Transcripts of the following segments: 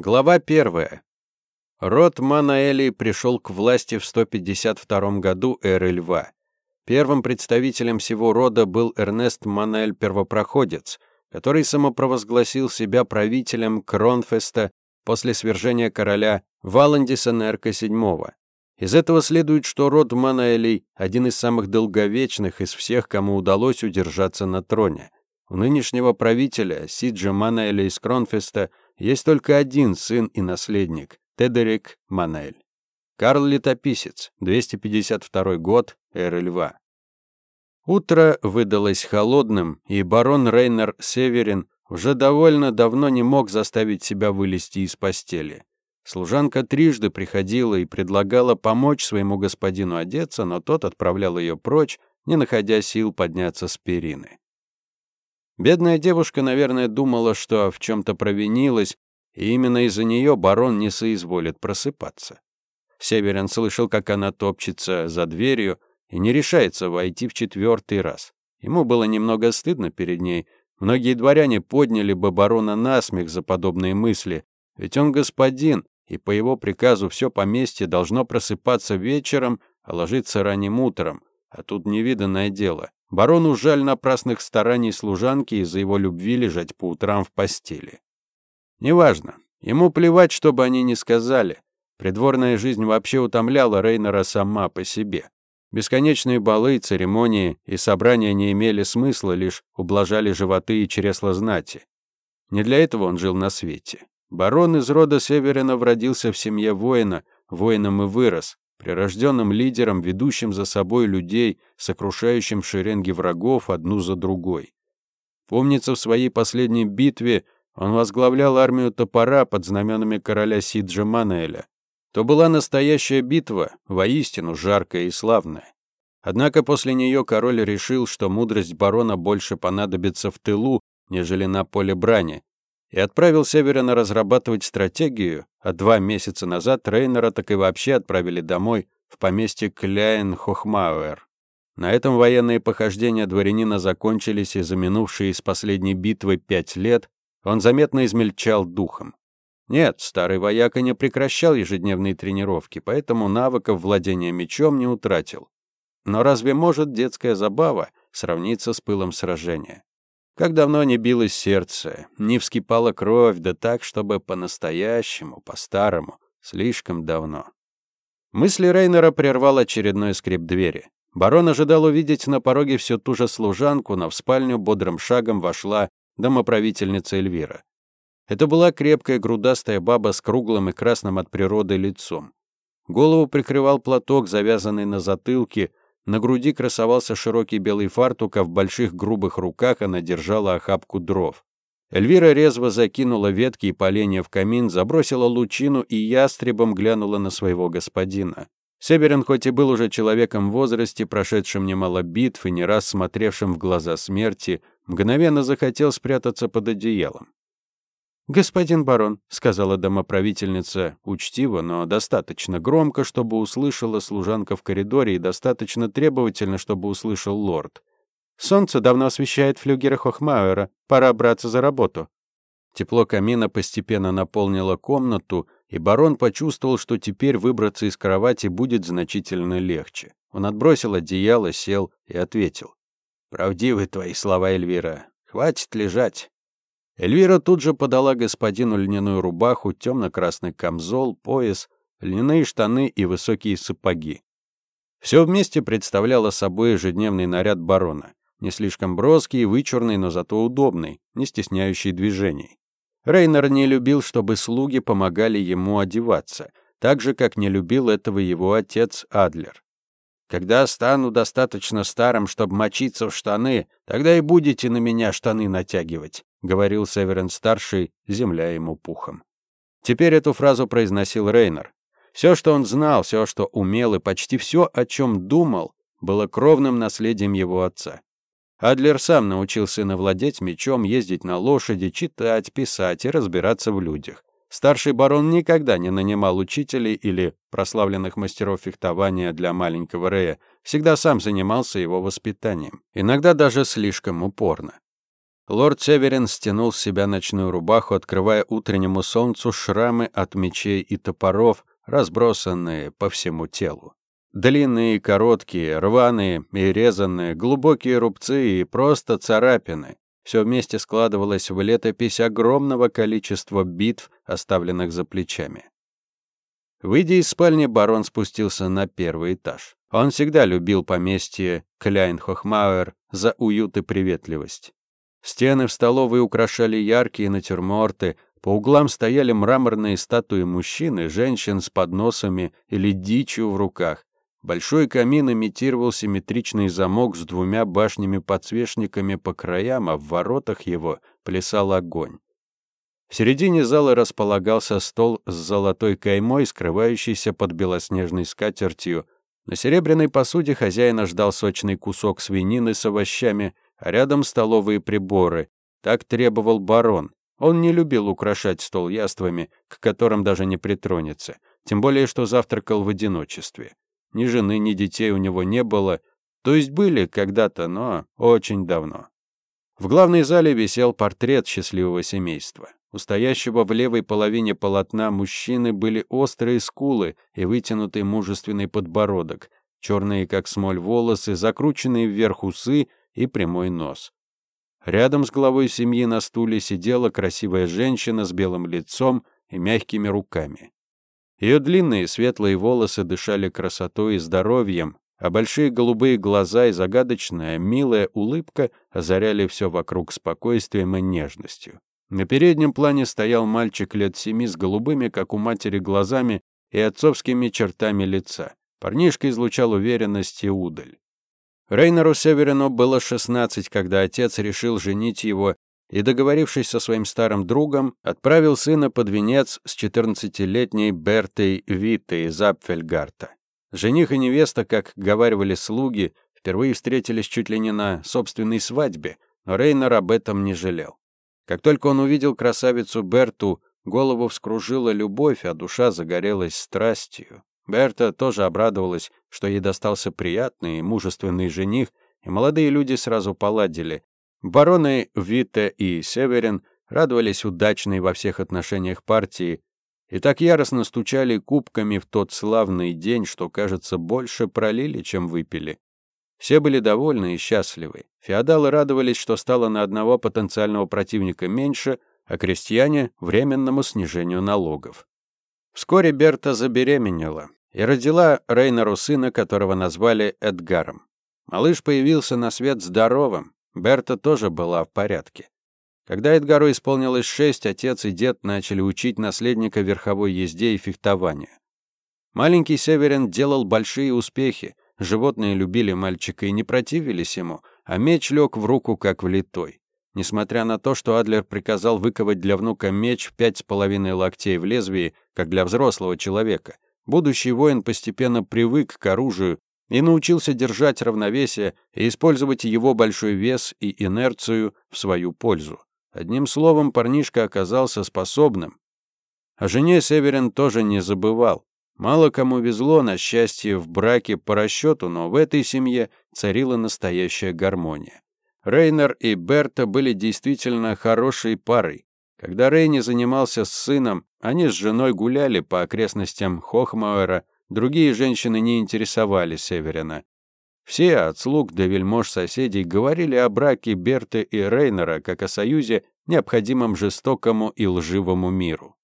Глава первая. Род Манаэли пришел к власти в 152 году эры Льва. Первым представителем всего рода был Эрнест Манаэль Первопроходец, который самопровозгласил себя правителем Кронфеста после свержения короля Валандиса Нерка VII. Из этого следует, что род Манаэлей – один из самых долговечных из всех, кому удалось удержаться на троне. У нынешнего правителя Сиджа Манаэля из Кронфеста – есть только один сын и наследник – Тедерик Манель. Карл Летописец, 252 год, эры льва. Утро выдалось холодным, и барон Рейнер Северин уже довольно давно не мог заставить себя вылезти из постели. Служанка трижды приходила и предлагала помочь своему господину одеться, но тот отправлял ее прочь, не находя сил подняться с перины. Бедная девушка, наверное, думала, что в чем-то провинилась, и именно из-за нее барон не соизволит просыпаться. Северин слышал, как она топчется за дверью и не решается войти в четвертый раз. Ему было немного стыдно перед ней. Многие дворяне подняли бы барона на смех за подобные мысли, ведь он господин, и по его приказу все поместье должно просыпаться вечером, а ложиться ранним утром, а тут невиданное дело. Барону жаль напрасных стараний служанки из-за его любви лежать по утрам в постели. Неважно. Ему плевать, что бы они ни сказали. Придворная жизнь вообще утомляла Рейнера сама по себе. Бесконечные балы, церемонии и собрания не имели смысла, лишь ублажали животы и чресла знати. Не для этого он жил на свете. Барон из рода Северина родился в семье воина, воином и вырос, прирожденным лидером, ведущим за собой людей, сокрушающим шеренги врагов одну за другой. Помнится, в своей последней битве он возглавлял армию топора под знаменами короля Сиджа Манеэля. То была настоящая битва, воистину жаркая и славная. Однако после нее король решил, что мудрость барона больше понадобится в тылу, нежели на поле брани, и отправил Северина разрабатывать стратегию, а два месяца назад Рейнера так и вообще отправили домой в поместье Кляйн-Хохмауэр. На этом военные похождения дворянина закончились, и за минувшие из последней битвы пять лет он заметно измельчал духом. Нет, старый вояка не прекращал ежедневные тренировки, поэтому навыков владения мечом не утратил. Но разве может детская забава сравниться с пылом сражения? Как давно не билось сердце, не вскипала кровь, да так, чтобы по-настоящему, по-старому, слишком давно. Мысли Рейнера прервал очередной скрип двери. Барон ожидал увидеть на пороге всю ту же служанку, но в спальню бодрым шагом вошла домоправительница Эльвира. Это была крепкая грудастая баба с круглым и красным от природы лицом. Голову прикрывал платок, завязанный на затылке, на груди красовался широкий белый фартук, а в больших грубых руках она держала охапку дров. Эльвира резво закинула ветки и поленья в камин, забросила лучину и ястребом глянула на своего господина. Северин хоть и был уже человеком в возрасте, прошедшим немало битв и не раз смотревшим в глаза смерти, мгновенно захотел спрятаться под одеялом. «Господин барон», — сказала домоправительница учтиво, но достаточно громко, чтобы услышала служанка в коридоре, и достаточно требовательно, чтобы услышал лорд. «Солнце давно освещает флюгера Хохмауэра. Пора браться за работу». Тепло камина постепенно наполнило комнату, и барон почувствовал, что теперь выбраться из кровати будет значительно легче. Он отбросил одеяло, сел и ответил. «Правдивы твои слова, Эльвира. Хватит лежать. Эльвира тут же подала господину льняную рубаху, темно-красный камзол, пояс, льняные штаны и высокие сапоги. Все вместе представляло собой ежедневный наряд барона. Не слишком броский и вычурный, но зато удобный, не стесняющий движений. Рейнер не любил, чтобы слуги помогали ему одеваться, так же, как не любил этого его отец Адлер. «Когда стану достаточно старым, чтобы мочиться в штаны, тогда и будете на меня штаны натягивать», — говорил Северен-старший, земля ему пухом. Теперь эту фразу произносил Рейнер. Все, что он знал, все, что умел и почти все, о чем думал, было кровным наследием его отца. Адлер сам научил сына владеть мечом, ездить на лошади, читать, писать и разбираться в людях. Старший барон никогда не нанимал учителей или прославленных мастеров фехтования для маленького Рея, всегда сам занимался его воспитанием, иногда даже слишком упорно. Лорд Северин стянул с себя ночную рубаху, открывая утреннему солнцу шрамы от мечей и топоров, разбросанные по всему телу. Длинные и короткие, рваные и резанные, глубокие рубцы и просто царапины. Все вместе складывалось в летопись огромного количества битв, оставленных за плечами. Выйдя из спальни, барон спустился на первый этаж. Он всегда любил поместье Кляйнхохмауэр за уют и приветливость. Стены в столовой украшали яркие натюрморты, по углам стояли мраморные статуи мужчин и женщин с подносами или дичью в руках. Большой камин имитировал симметричный замок с двумя башнями-подсвечниками по краям, а в воротах его плясал огонь. В середине зала располагался стол с золотой каймой, скрывающийся под белоснежной скатертью. На серебряной посуде хозяина ждал сочный кусок свинины с овощами, а рядом столовые приборы. Так требовал барон. Он не любил украшать стол яствами, к которым даже не притронется, тем более что завтракал в одиночестве. Ни жены, ни детей у него не было, то есть были когда-то, но очень давно. В главной зале висел портрет счастливого семейства. У стоящего в левой половине полотна мужчины были острые скулы и вытянутый мужественный подбородок, черные как смоль волосы, закрученные вверх усы и прямой нос. Рядом с главой семьи на стуле сидела красивая женщина с белым лицом и мягкими руками. Ее длинные светлые волосы дышали красотой и здоровьем, а большие голубые глаза и загадочная, милая улыбка озаряли все вокруг спокойствием и нежностью. На переднем плане стоял мальчик лет семи с голубыми, как у матери, глазами и отцовскими чертами лица. Парнишка излучал уверенность и удаль. Рейнеру Северину было 16, когда отец решил женить его и, договорившись со своим старым другом, отправил сына под венец с 14-летней Бертой Виттой из Апфельгарта. Жених и невеста, как говаривали слуги, впервые встретились чуть ли не на собственной свадьбе, но Рейнер об этом не жалел. Как только он увидел красавицу Берту, голову вскружила любовь, а душа загорелась страстью. Берта тоже обрадовалась, что ей достался приятный и мужественный жених, и молодые люди сразу поладили, Бароны Витте и Северин радовались удачной во всех отношениях партии и так яростно стучали кубками в тот славный день, что, кажется, больше пролили, чем выпили. Все были довольны и счастливы. Феодалы радовались, что стало на одного потенциального противника меньше, а крестьяне — временному снижению налогов. Вскоре Берта забеременела и родила Рейнеру сына, которого назвали Эдгаром. Малыш появился на свет здоровым, Берта тоже была в порядке. Когда Эдгару исполнилось шесть, отец и дед начали учить наследника верховой езде и фехтованию. Маленький Северин делал большие успехи, животные любили мальчика и не противились ему, а меч лег в руку как влитой. Несмотря на то, что Адлер приказал выковать для внука меч в пять с половиной локтей в лезвии, как для взрослого человека, будущий воин постепенно привык к оружию и научился держать равновесие и использовать его большой вес и инерцию в свою пользу. Одним словом, парнишка оказался способным. О жене Северин тоже не забывал. Мало кому везло на счастье в браке по расчету, но в этой семье царила настоящая гармония. Рейнер и Берта были действительно хорошей парой. Когда Рейни занимался с сыном, они с женой гуляли по окрестностям Хохмауэра, Другие женщины не интересовали Северина. Все, от слуг до вельмож соседей, говорили о браке Берты и Рейнера как о союзе, необходимом жестокому и лживому миру.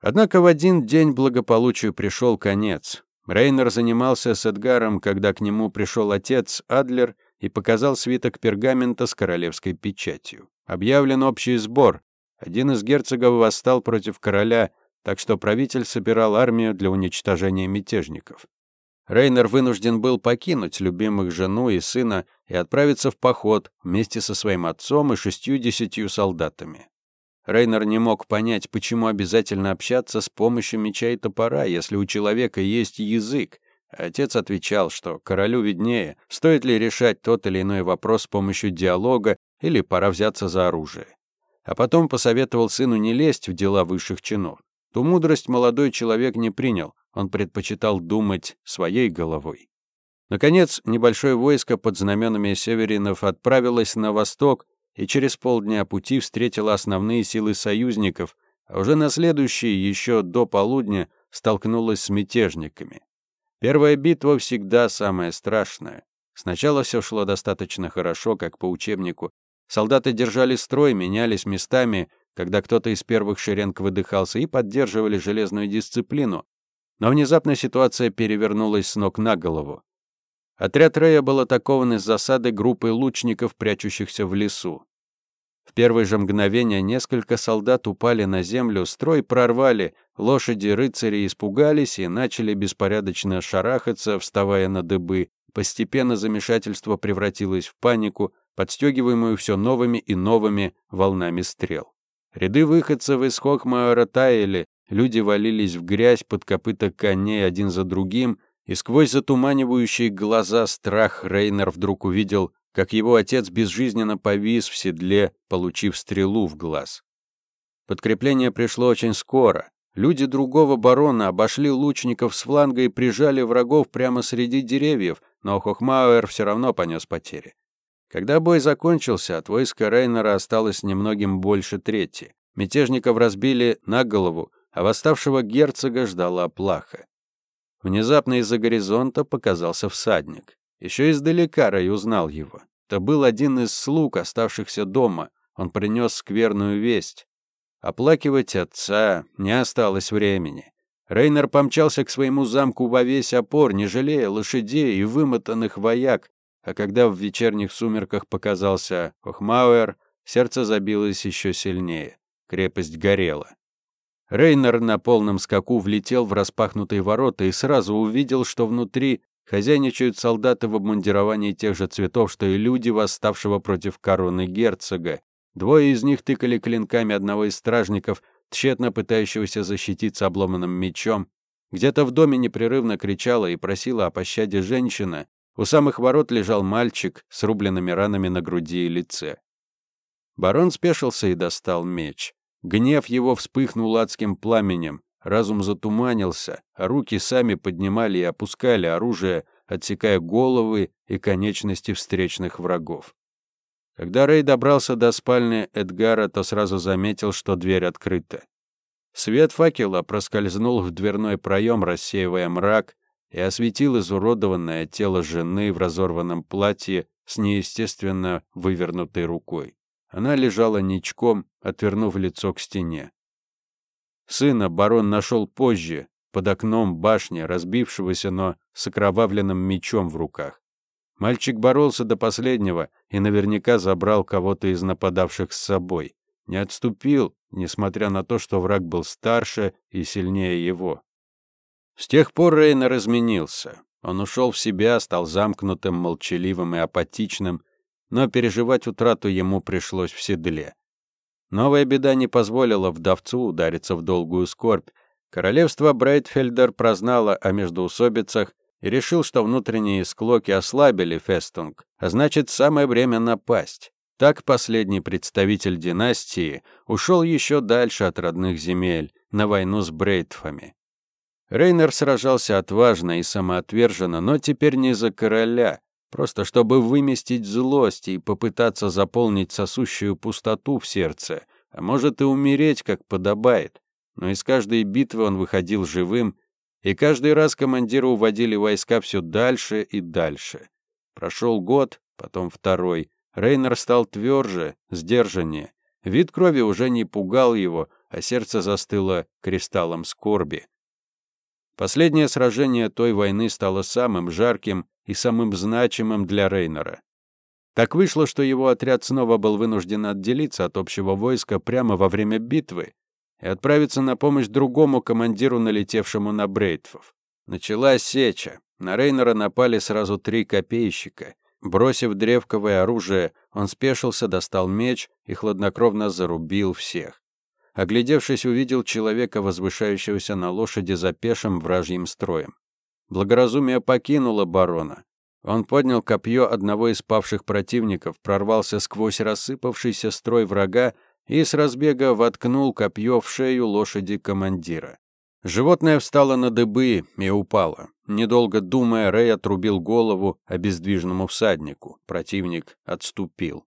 Однако в один день благополучию пришел конец. Рейнер занимался с Эдгаром, когда к нему пришел отец Адлер и показал свиток пергамента с королевской печатью. Объявлен общий сбор. Один из герцогов восстал против короля, так что правитель собирал армию для уничтожения мятежников. Рейнер вынужден был покинуть любимых жену и сына и отправиться в поход вместе со своим отцом и шестью-десятью солдатами. Рейнер не мог понять, почему обязательно общаться с помощью меча и топора, если у человека есть язык. Отец отвечал, что королю виднее, стоит ли решать тот или иной вопрос с помощью диалога или пора взяться за оружие. А потом посоветовал сыну не лезть в дела высших чинов. Ту мудрость молодой человек не принял, он предпочитал думать своей головой. Наконец, небольшое войско под знаменами северинов отправилось на восток, и через полдня пути встретила основные силы союзников, а уже на следующий, еще до полудня, столкнулась с мятежниками. Первая битва всегда самая страшная. Сначала все шло достаточно хорошо, как по учебнику. Солдаты держали строй, менялись местами, когда кто-то из первых шеренг выдыхался, и поддерживали железную дисциплину. Но внезапно ситуация перевернулась с ног на голову. Отряд Рея был атакован из засады группой лучников, прячущихся в лесу. В первые же мгновения несколько солдат упали на землю, строй прорвали, лошади рыцари испугались и начали беспорядочно шарахаться, вставая на дыбы. Постепенно замешательство превратилось в панику, подстегиваемую все новыми и новыми волнами стрел. Ряды выходцев из Хохмаора таяли, люди валились в грязь под копыта коней один за другим, и сквозь затуманивающие глаза страх Рейнер вдруг увидел, как его отец безжизненно повис в седле, получив стрелу в глаз. Подкрепление пришло очень скоро. Люди другого барона обошли лучников с фланга и прижали врагов прямо среди деревьев, но Хохмауэр все равно понес потери. Когда бой закончился, от войска Рейнера осталось немногим больше трети. Мятежников разбили на голову, а восставшего герцога ждала плаха. Внезапно из-за горизонта показался всадник. Еще издалека Рэй узнал его. Это был один из слуг, оставшихся дома. Он принес скверную весть. Оплакивать отца не осталось времени. Рейнер помчался к своему замку во весь опор, не жалея лошадей и вымотанных вояк, а когда в вечерних сумерках показался Хохмауэр, сердце забилось еще сильнее. Крепость горела. Рейнер на полном скаку влетел в распахнутые ворота и сразу увидел, что внутри хозяйничают солдаты в обмундировании тех же цветов, что и люди, восставшего против короны герцога. Двое из них тыкали клинками одного из стражников, тщетно пытающегося защититься обломанным мечом. Где-то в доме непрерывно кричала и просила о пощаде женщина, у самых ворот лежал мальчик с рубленными ранами на груди и лице. Барон спешился и достал меч. Гнев его вспыхнул адским пламенем, разум затуманился, а руки сами поднимали и опускали оружие, отсекая головы и конечности встречных врагов. Когда Рэй добрался до спальни Эдгара, то сразу заметил, что дверь открыта. Свет факела проскользнул в дверной проем, рассеивая мрак, и осветил изуродованное тело жены в разорванном платье с неестественно вывернутой рукой. Она лежала ничком, отвернув лицо к стене. Сына барон нашел позже, под окном башни, разбившегося, но с окровавленным мечом в руках. Мальчик боролся до последнего и наверняка забрал кого-то из нападавших с собой. Не отступил, несмотря на то, что враг был старше и сильнее его. С тех пор Рейнер изменился. Он ушел в себя, стал замкнутым, молчаливым и апатичным, но переживать утрату ему пришлось в седле. Новая беда не позволила вдовцу удариться в долгую скорбь. Королевство Брайтфельдер прознало о междоусобицах и решил, что внутренние склоки ослабили Фестунг, а значит, самое время напасть. Так последний представитель династии ушел еще дальше от родных земель, на войну с Брейтфами. Рейнер сражался отважно и самоотверженно, но теперь не за короля, просто чтобы выместить злость и попытаться заполнить сосущую пустоту в сердце, а может и умереть, как подобает. Но из каждой битвы он выходил живым, и каждый раз командиры уводили войска все дальше и дальше. Прошел год, потом второй. Рейнер стал тверже, сдержаннее. Вид крови уже не пугал его, а сердце застыло кристаллом скорби. Последнее сражение той войны стало самым жарким и самым значимым для Рейнера. Так вышло, что его отряд снова был вынужден отделиться от общего войска прямо во время битвы и отправиться на помощь другому командиру, налетевшему на Брейтфов. Началась сеча. На Рейнера напали сразу три копейщика. Бросив древковое оружие, он спешился, достал меч и хладнокровно зарубил всех. Оглядевшись, увидел человека, возвышающегося на лошади за пешим вражьим строем. Благоразумие покинуло барона. Он поднял копье одного из павших противников, прорвался сквозь рассыпавшийся строй врага и с разбега воткнул копье в шею лошади командира. Животное встало на дыбы и упало. Недолго думая, Рэй отрубил голову обездвиженному всаднику. Противник отступил.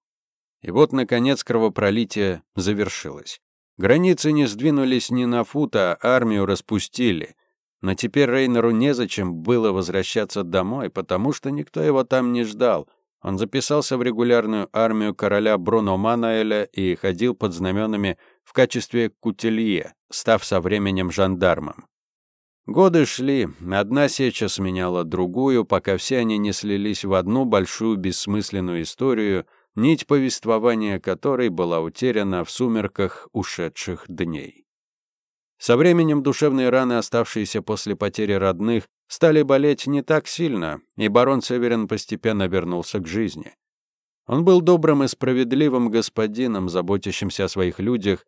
И вот, наконец, кровопролитие завершилось. Границы не сдвинулись ни на фут, а армию распустили. Но теперь Рейнеру незачем было возвращаться домой, потому что никто его там не ждал. Он записался в регулярную армию короля Бруно Манаэля и ходил под знаменами в качестве кутелье, став со временем жандармом. Годы шли, одна сеча сменяла другую, пока все они не слились в одну большую бессмысленную историю, нить повествования которой была утеряна в сумерках ушедших дней. Со временем душевные раны, оставшиеся после потери родных, стали болеть не так сильно, и барон Северин постепенно вернулся к жизни. Он был добрым и справедливым господином, заботящимся о своих людях,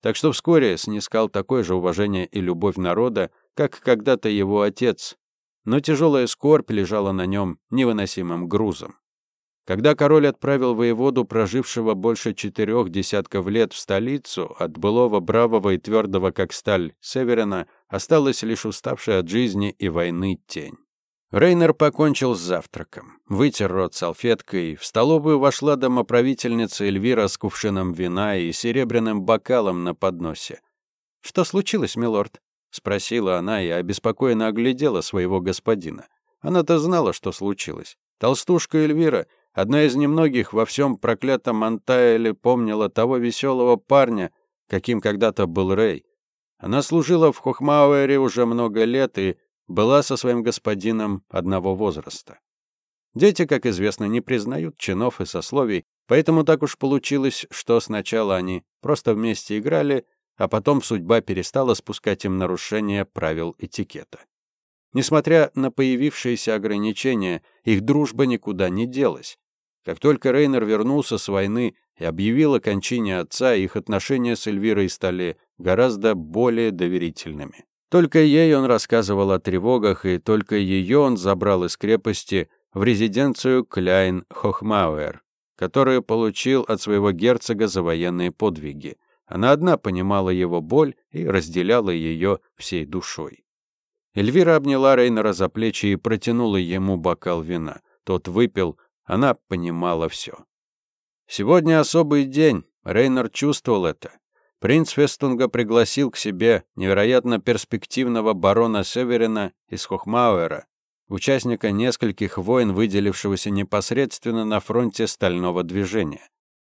так что вскоре снискал такое же уважение и любовь народа, как когда-то его отец, но тяжелая скорбь лежала на нем невыносимым грузом. Когда король отправил воеводу, прожившего больше четырех десятков лет в столицу, от былого бравого и твердого, как сталь, Северина, осталась лишь уставшая от жизни и войны тень. Рейнер покончил с завтраком, вытер рот салфеткой, в столовую вошла домоправительница Эльвира с кувшином вина и серебряным бокалом на подносе. «Что случилось, милорд?» — спросила она и обеспокоенно оглядела своего господина. Она-то знала, что случилось. Толстушка Эльвира Одна из немногих во всем проклятом Антаэле помнила того веселого парня, каким когда-то был Рэй. Она служила в Хохмауэре уже много лет и была со своим господином одного возраста. Дети, как известно, не признают чинов и сословий, поэтому так уж получилось, что сначала они просто вместе играли, а потом судьба перестала спускать им нарушения правил этикета. Несмотря на появившиеся ограничения, их дружба никуда не делась. Как только Рейнер вернулся с войны и объявил о кончине отца, их отношения с Эльвирой стали гораздо более доверительными. Только ей он рассказывал о тревогах, и только ее он забрал из крепости в резиденцию Кляйн-Хохмауэр, которую получил от своего герцога за военные подвиги. Она одна понимала его боль и разделяла ее всей душой. Эльвира обняла Рейнера за плечи и протянула ему бокал вина. Тот выпил, она понимала все. Сегодня особый день, Рейнер чувствовал это. Принц Фестунга пригласил к себе невероятно перспективного барона Северина из Хохмауэра, участника нескольких войн, выделившегося непосредственно на фронте стального движения.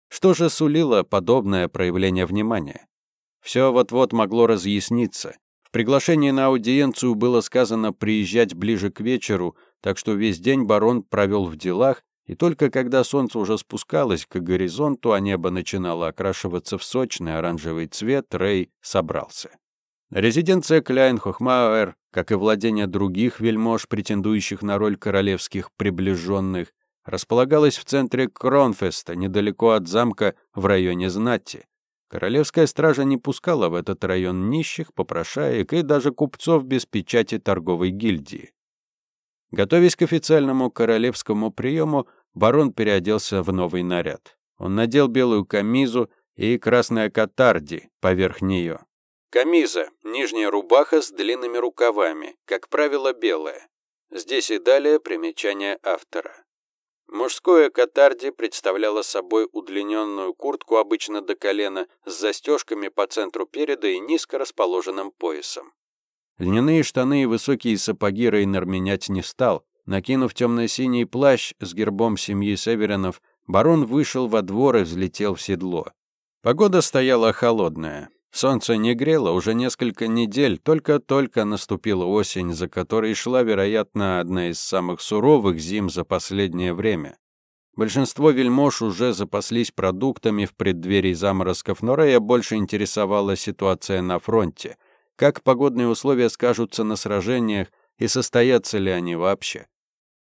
Что же сулило подобное проявление внимания? Все вот-вот могло разъясниться. В приглашении на аудиенцию было сказано приезжать ближе к вечеру, так что весь день барон провел в делах и только когда солнце уже спускалось к горизонту, а небо начинало окрашиваться в сочный оранжевый цвет, Рэй собрался. Резиденция Кляйн-Хохмауэр, как и владения других вельмож, претендующих на роль королевских приближенных, располагалась в центре Кронфеста, недалеко от замка в районе Знати. Королевская стража не пускала в этот район нищих, попрошаек и даже купцов без печати торговой гильдии. Готовясь к официальному королевскому приему, барон переоделся в новый наряд. Он надел белую камизу и красное катарди поверх нее. Камиза – нижняя рубаха с длинными рукавами, как правило, белая. Здесь и далее примечание автора. Мужское катарди представляло собой удлиненную куртку обычно до колена с застежками по центру переда и низко расположенным поясом. Льняные штаны и высокие сапоги Рейнер менять не стал. Накинув темно-синий плащ с гербом семьи Северинов, барон вышел во двор и взлетел в седло. Погода стояла холодная. Солнце не грело уже несколько недель, только-только наступила осень, за которой шла, вероятно, одна из самых суровых зим за последнее время. Большинство вельмож уже запаслись продуктами в преддверии заморозков, но Рея больше интересовала ситуация на фронте — как погодные условия скажутся на сражениях и состоятся ли они вообще.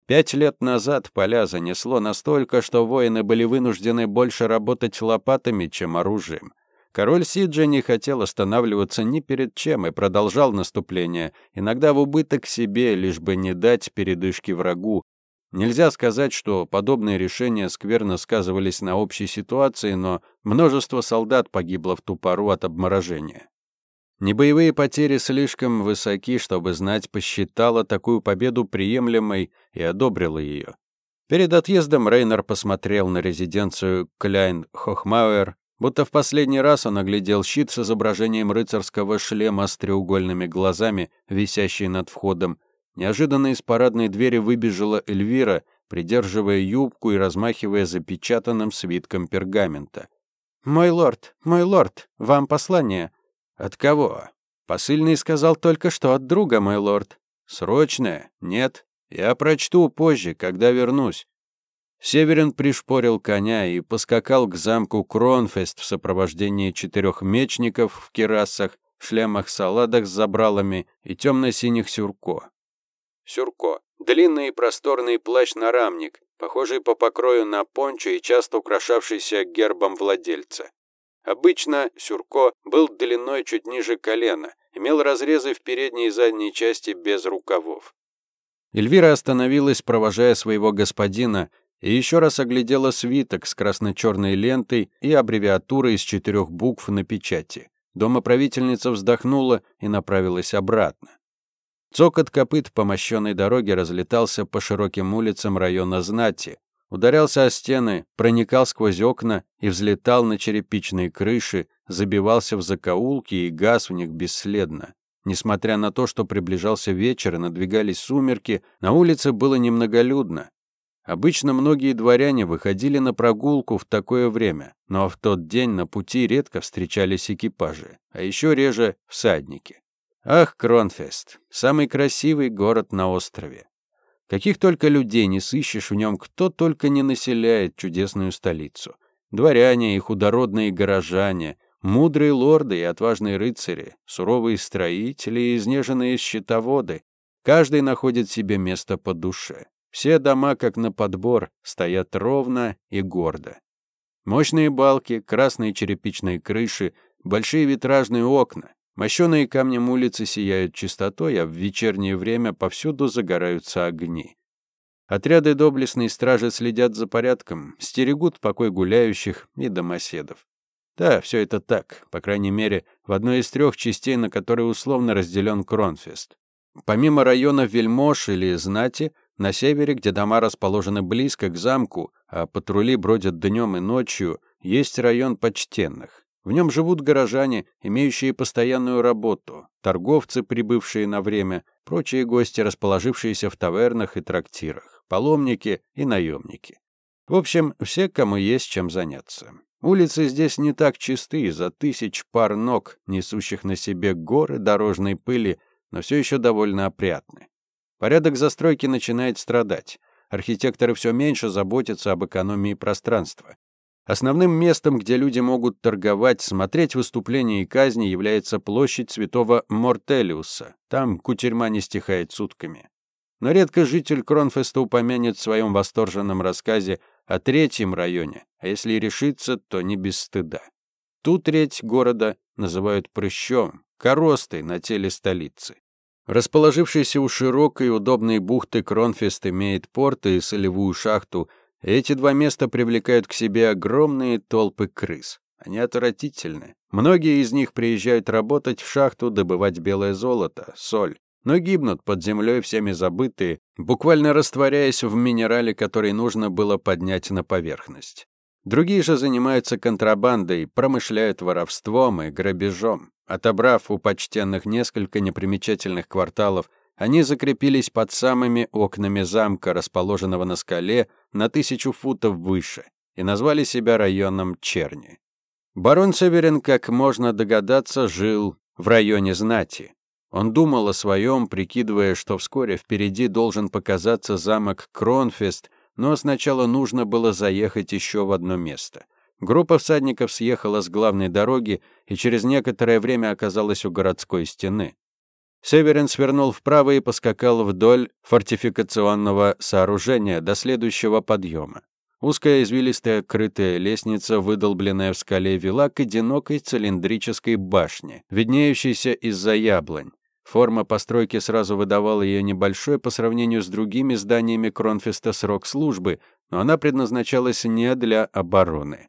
Пять лет назад поля занесло настолько, что воины были вынуждены больше работать лопатами, чем оружием. Король Сиджи не хотел останавливаться ни перед чем и продолжал наступление, иногда в убыток себе, лишь бы не дать передышки врагу. Нельзя сказать, что подобные решения скверно сказывались на общей ситуации, но множество солдат погибло в ту пору от обморожения. Небоевые потери слишком высоки, чтобы знать, посчитала такую победу приемлемой и одобрила ее. Перед отъездом Рейнер посмотрел на резиденцию Кляйн-Хохмауэр, будто в последний раз он оглядел щит с изображением рыцарского шлема с треугольными глазами, висящий над входом. Неожиданно из парадной двери выбежала Эльвира, придерживая юбку и размахивая запечатанным свитком пергамента. «Мой лорд, мой лорд, вам послание». «От кого?» «Посыльный сказал только что от друга, мой лорд». «Срочное? Нет. Я прочту позже, когда вернусь. Северин пришпорил коня и поскакал к замку Кронфест в сопровождении четырех мечников в кирасах, шлемах-саладах с забралами и темно-синих сюрко. Сюрко — длинный и просторный плащ-нарамник, похожий по покрою на пончо и часто украшавшийся гербом владельца. Обычно сюрко был длиной чуть ниже колена, имел разрезы в передней и задней части без рукавов. Эльвира остановилась, провожая своего господина, и еще раз оглядела свиток с красно-черной лентой и аббревиатурой из четырех букв на печати. Домоправительница вздохнула и направилась обратно. Цокот копыт по мощенной дороге разлетался по широким улицам района Знати, ударялся о стены, проникал сквозь окна и взлетал на черепичные крыши, забивался в закоулки и газ в них бесследно. Несмотря на то, что приближался вечер и надвигались сумерки, на улице было немноголюдно. Обычно многие дворяне выходили на прогулку в такое время, но в тот день на пути редко встречались экипажи, а еще реже всадники. Ах, Кронфест, самый красивый город на острове. Каких только людей не сыщешь в нем, кто только не населяет чудесную столицу. Дворяне и худородные горожане, Мудрые лорды и отважные рыцари, суровые строители и изнеженные счетоводы. Каждый находит себе место по душе. Все дома, как на подбор, стоят ровно и гордо. Мощные балки, красные черепичные крыши, большие витражные окна. Мощеные камнем улицы сияют чистотой, а в вечернее время повсюду загораются огни. Отряды доблестной стражи следят за порядком, стерегут покой гуляющих и домоседов. Да, все это так, по крайней мере, в одной из трех частей, на которые условно разделен Кронфест. Помимо района Вельмош или Знати, на севере, где дома расположены близко к замку, а патрули бродят днем и ночью, есть район почтенных. В нем живут горожане, имеющие постоянную работу, торговцы, прибывшие на время, прочие гости, расположившиеся в тавернах и трактирах, паломники и наемники. В общем, все, кому есть чем заняться. Улицы здесь не так чисты из-за тысяч пар ног, несущих на себе горы дорожной пыли, но все еще довольно опрятны. Порядок застройки начинает страдать. Архитекторы все меньше заботятся об экономии пространства. Основным местом, где люди могут торговать, смотреть выступления и казни, является площадь святого Мортелиуса. Там кутерьма не стихает сутками. Но редко житель Кронфеста упомянет в своем восторженном рассказе о третьем районе, а если и решится, то не без стыда. Ту треть города называют прыщом, коростой на теле столицы. Расположившийся у широкой и удобной бухты Кронфест имеет порт и солевую шахту. Эти два места привлекают к себе огромные толпы крыс. Они отвратительны. Многие из них приезжают работать в шахту, добывать белое золото, соль но гибнут под землей всеми забытые, буквально растворяясь в минерале, который нужно было поднять на поверхность. Другие же занимаются контрабандой, промышляют воровством и грабежом. Отобрав у почтенных несколько непримечательных кварталов, они закрепились под самыми окнами замка, расположенного на скале на тысячу футов выше, и назвали себя районом Черни. Барон Северин, как можно догадаться, жил в районе знати. Он думал о своем, прикидывая, что вскоре впереди должен показаться замок Кронфест, но сначала нужно было заехать еще в одно место. Группа всадников съехала с главной дороги и через некоторое время оказалась у городской стены. Северин свернул вправо и поскакал вдоль фортификационного сооружения до следующего подъема. Узкая извилистая крытая лестница, выдолбленная в скале, вела к одинокой цилиндрической башне, виднеющейся из-за яблонь. Форма постройки сразу выдавала ее небольшой по сравнению с другими зданиями Кронфеста срок службы, но она предназначалась не для обороны.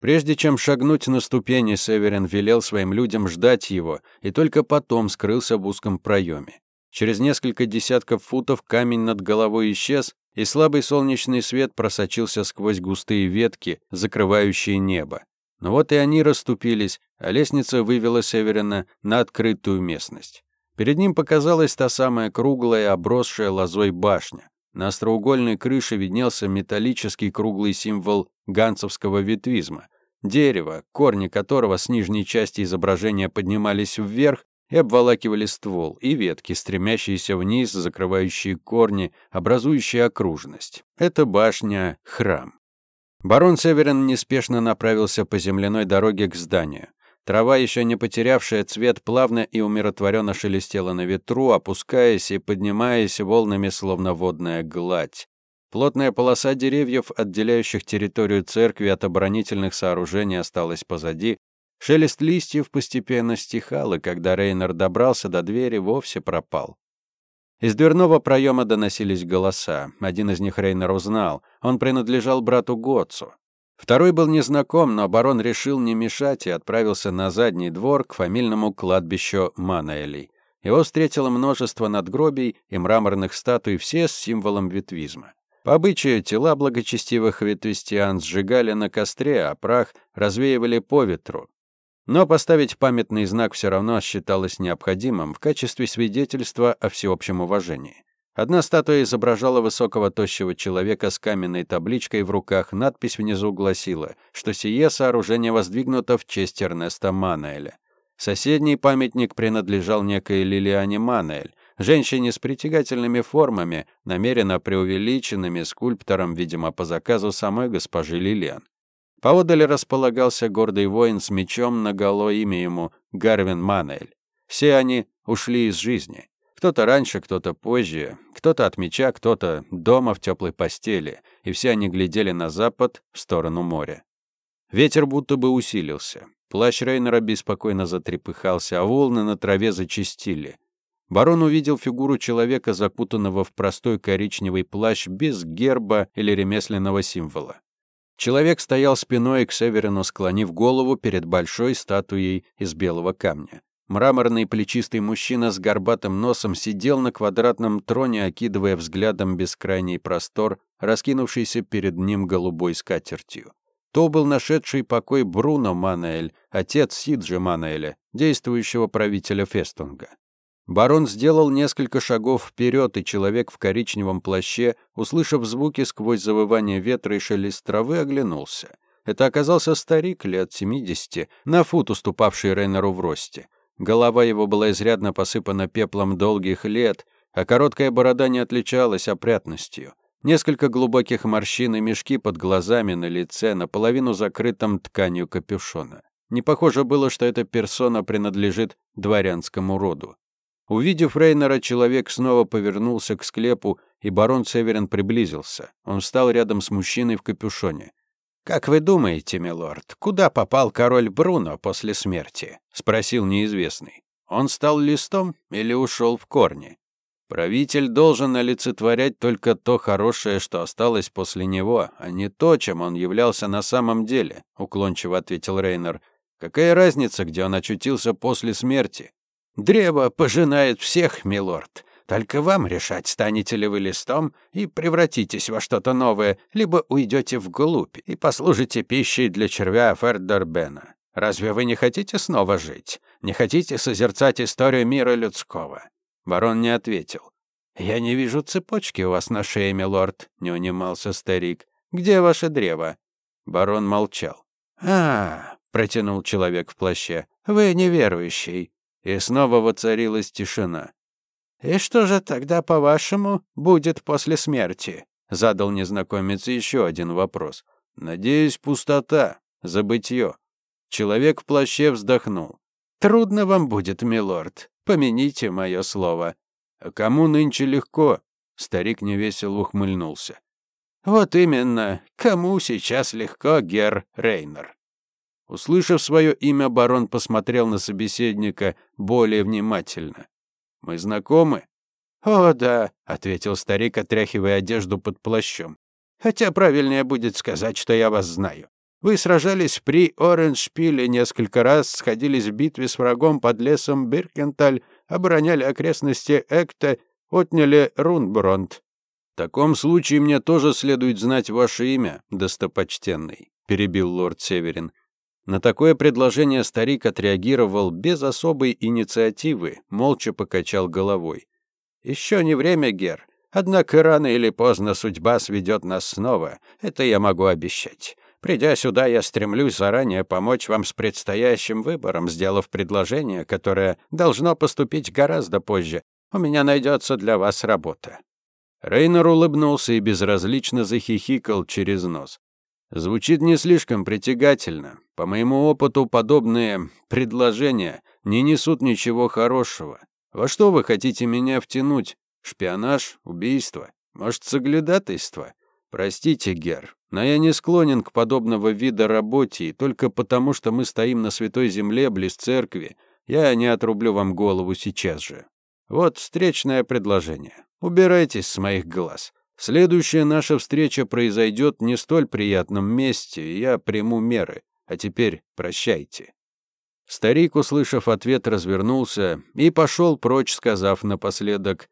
Прежде чем шагнуть на ступени, Северин велел своим людям ждать его и только потом скрылся в узком проеме. Через несколько десятков футов камень над головой исчез, и слабый солнечный свет просочился сквозь густые ветки, закрывающие небо. Но вот и они расступились, а лестница вывела Северина на открытую местность. Перед ним показалась та самая круглая, обросшая лозой башня. На остроугольной крыше виднелся металлический круглый символ ганцевского ветвизма. Дерево, корни которого с нижней части изображения поднимались вверх и обволакивали ствол, и ветки, стремящиеся вниз, закрывающие корни, образующие окружность. Это башня — храм. Барон Северин неспешно направился по земляной дороге к зданию. Трава, еще не потерявшая цвет, плавно и умиротворенно шелестела на ветру, опускаясь и поднимаясь волнами, словно водная гладь. Плотная полоса деревьев, отделяющих территорию церкви от оборонительных сооружений, осталась позади. Шелест листьев постепенно стихал, и когда Рейнер добрался до двери, вовсе пропал. Из дверного проема доносились голоса. Один из них Рейнер узнал. Он принадлежал брату Готцу. Второй был незнаком, но барон решил не мешать и отправился на задний двор к фамильному кладбищу Манаэлей. Его встретило множество надгробий и мраморных статуй, все с символом ветвизма. По обычаю, тела благочестивых ветвистиан сжигали на костре, а прах развеивали по ветру. Но поставить памятный знак все равно считалось необходимым в качестве свидетельства о всеобщем уважении. Одна статуя изображала высокого тощего человека с каменной табличкой в руках. Надпись внизу гласила, что сие сооружение воздвигнуто в честь Эрнеста Мануэля. Соседний памятник принадлежал некой Лилиане Мануэль, женщине с притягательными формами, намеренно преувеличенными скульптором, видимо, по заказу самой госпожи Лилиан. Поодаль располагался гордый воин с мечом наголо имя ему Гарвин Мануэль. Все они ушли из жизни. Кто-то раньше, кто-то позже, кто-то от меча, кто-то дома в теплой постели, и все они глядели на запад, в сторону моря. Ветер будто бы усилился. Плащ Рейнера беспокойно затрепыхался, а волны на траве зачистили. Барон увидел фигуру человека, закутанного в простой коричневый плащ без герба или ремесленного символа. Человек стоял спиной к Северину, склонив голову перед большой статуей из белого камня. Мраморный плечистый мужчина с горбатым носом сидел на квадратном троне, окидывая взглядом бескрайний простор, раскинувшийся перед ним голубой скатертью. То был нашедший покой Бруно Манаэль, отец Сиджи Манаэля, действующего правителя Фестунга. Барон сделал несколько шагов вперед, и человек в коричневом плаще, услышав звуки сквозь завывание ветра и шелест травы, оглянулся. Это оказался старик лет семидесяти, на фут уступавший Рейнеру в росте. Голова его была изрядно посыпана пеплом долгих лет, а короткая борода не отличалась опрятностью. Несколько глубоких морщин и мешки под глазами на лице, наполовину закрытым тканью капюшона. Не похоже было, что эта персона принадлежит дворянскому роду. Увидев Рейнера, человек снова повернулся к склепу, и барон Северин приблизился. Он встал рядом с мужчиной в капюшоне. «Как вы думаете, милорд, куда попал король Бруно после смерти?» — спросил неизвестный. «Он стал листом или ушел в корни?» «Правитель должен олицетворять только то хорошее, что осталось после него, а не то, чем он являлся на самом деле», — уклончиво ответил Рейнер. «Какая разница, где он очутился после смерти?» «Древо пожинает всех, милорд. Только вам решать, станете ли вы листом и превратитесь во что-то новое, либо уйдете вглубь и послужите пищей для червя Фердербена. Разве вы не хотите снова жить? Не хотите созерцать историю мира людского?» Барон не ответил. «Я не вижу цепочки у вас на шее, милорд», — не унимался старик. «Где ваше древо?» Барон молчал. «А, — протянул человек в плаще, — вы неверующий». И снова воцарилась тишина. «И что же тогда, по-вашему, будет после смерти?» — задал незнакомец еще один вопрос. «Надеюсь, пустота, забытье». Человек в плаще вздохнул. «Трудно вам будет, милорд. Помяните мое слово». «А кому нынче легко?» Старик невесело ухмыльнулся. «Вот именно. Кому сейчас легко, гер Рейнер?» Услышав свое имя, барон посмотрел на собеседника более внимательно. Мы знакомы?» «О, да», — ответил старик, отряхивая одежду под плащом. «Хотя правильнее будет сказать, что я вас знаю. Вы сражались при Ореншпиле несколько раз, сходились в битве с врагом под лесом Биркенталь, обороняли окрестности Экта, отняли Рунбронт. таком случае мне тоже следует знать ваше имя, достопочтенный», — перебил лорд Северин. На такое предложение старик отреагировал без особой инициативы, молча покачал головой. «Еще не время, Гер. Однако рано или поздно судьба сведет нас снова. Это я могу обещать. Придя сюда, я стремлюсь заранее помочь вам с предстоящим выбором, сделав предложение, которое должно поступить гораздо позже. У меня найдется для вас работа». Рейнер улыбнулся и безразлично захихикал через нос. Звучит не слишком притягательно. По моему опыту, подобные предложения не несут ничего хорошего. Во что вы хотите меня втянуть? Шпионаж? Убийство? Может, соглядатайство? Простите, Гер, но я не склонен к подобного вида работе, и только потому, что мы стоим на святой земле близ церкви, я не отрублю вам голову сейчас же. Вот встречное предложение. Убирайтесь с моих глаз. Следующая наша встреча произойдет не столь приятном месте, и я приму меры. А теперь прощайте». Старик, услышав ответ, развернулся и пошел прочь, сказав напоследок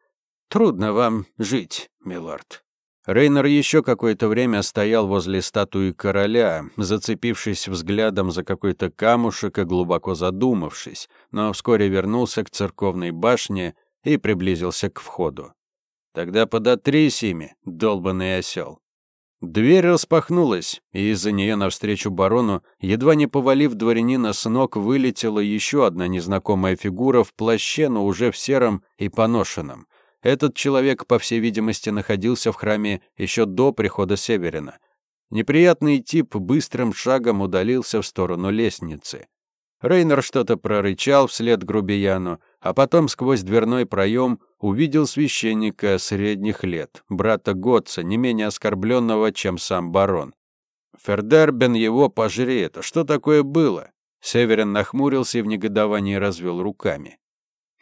«Трудно вам жить, милорд». Рейнер еще какое-то время стоял возле статуи короля, зацепившись взглядом за какой-то камушек и глубоко задумавшись, но вскоре вернулся к церковной башне и приблизился к входу. Тогда подотрись ими, долбанный осел. Дверь распахнулась, и из-за нее навстречу барону, едва не повалив дворянина с ног, вылетела еще одна незнакомая фигура в плаще, но уже в сером и поношенном. Этот человек, по всей видимости, находился в храме еще до прихода Северина. Неприятный тип быстрым шагом удалился в сторону лестницы. Рейнер что-то прорычал вслед грубияну, а потом сквозь дверной проем увидел священника средних лет, брата Готца, не менее оскорбленного, чем сам барон. Фердербен его пожреет. А что такое было? Северин нахмурился и в негодовании развел руками.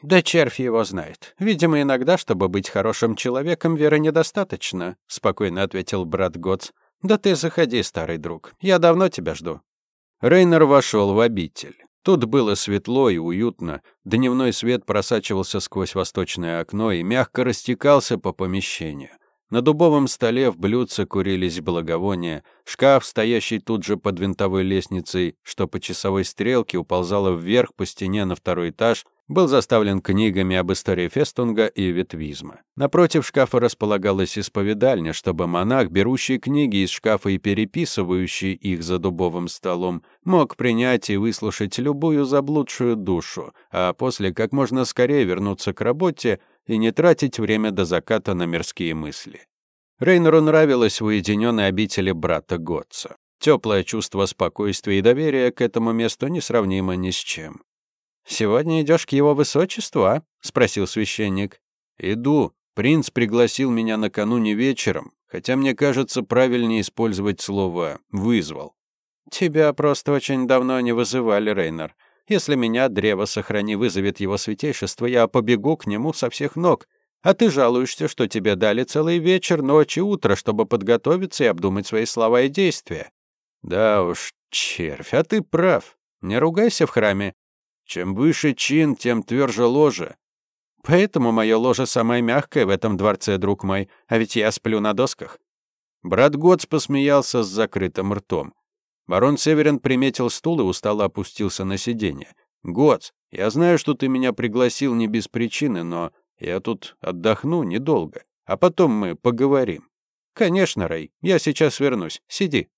«Да червь его знает. Видимо, иногда, чтобы быть хорошим человеком, веры недостаточно», — спокойно ответил брат Готс. «Да ты заходи, старый друг. Я давно тебя жду». Рейнер вошел в обитель. Тут было светло и уютно, дневной свет просачивался сквозь восточное окно и мягко растекался по помещению. На дубовом столе в блюдце курились благовония, шкаф, стоящий тут же под винтовой лестницей, что по часовой стрелке уползала вверх по стене на второй этаж, был заставлен книгами об истории фестунга и ветвизма. Напротив шкафа располагалась исповедальня, чтобы монах, берущий книги из шкафа и переписывающий их за дубовым столом, мог принять и выслушать любую заблудшую душу, а после как можно скорее вернуться к работе и не тратить время до заката на мирские мысли. Рейнеру нравилось в уединенной обители брата Готца. Теплое чувство спокойствия и доверия к этому месту несравнимо ни с чем. «Сегодня идешь к его высочеству, а?» — спросил священник. «Иду. Принц пригласил меня накануне вечером, хотя мне кажется правильнее использовать слово «вызвал». «Тебя просто очень давно не вызывали, Рейнер. Если меня, древо сохрани, вызовет его святейшество, я побегу к нему со всех ног. А ты жалуешься, что тебе дали целый вечер, ночь и утро, чтобы подготовиться и обдумать свои слова и действия. Да уж, червь, а ты прав. Не ругайся в храме. Чем выше чин, тем тверже ложе. Поэтому мое ложе самое мягкое в этом дворце, друг мой, а ведь я сплю на досках». Брат Готс посмеялся с закрытым ртом. Барон Северин приметил стул и устало опустился на сиденье. «Готс, я знаю, что ты меня пригласил не без причины, но я тут отдохну недолго, а потом мы поговорим». «Конечно, Рэй, я сейчас вернусь. Сиди».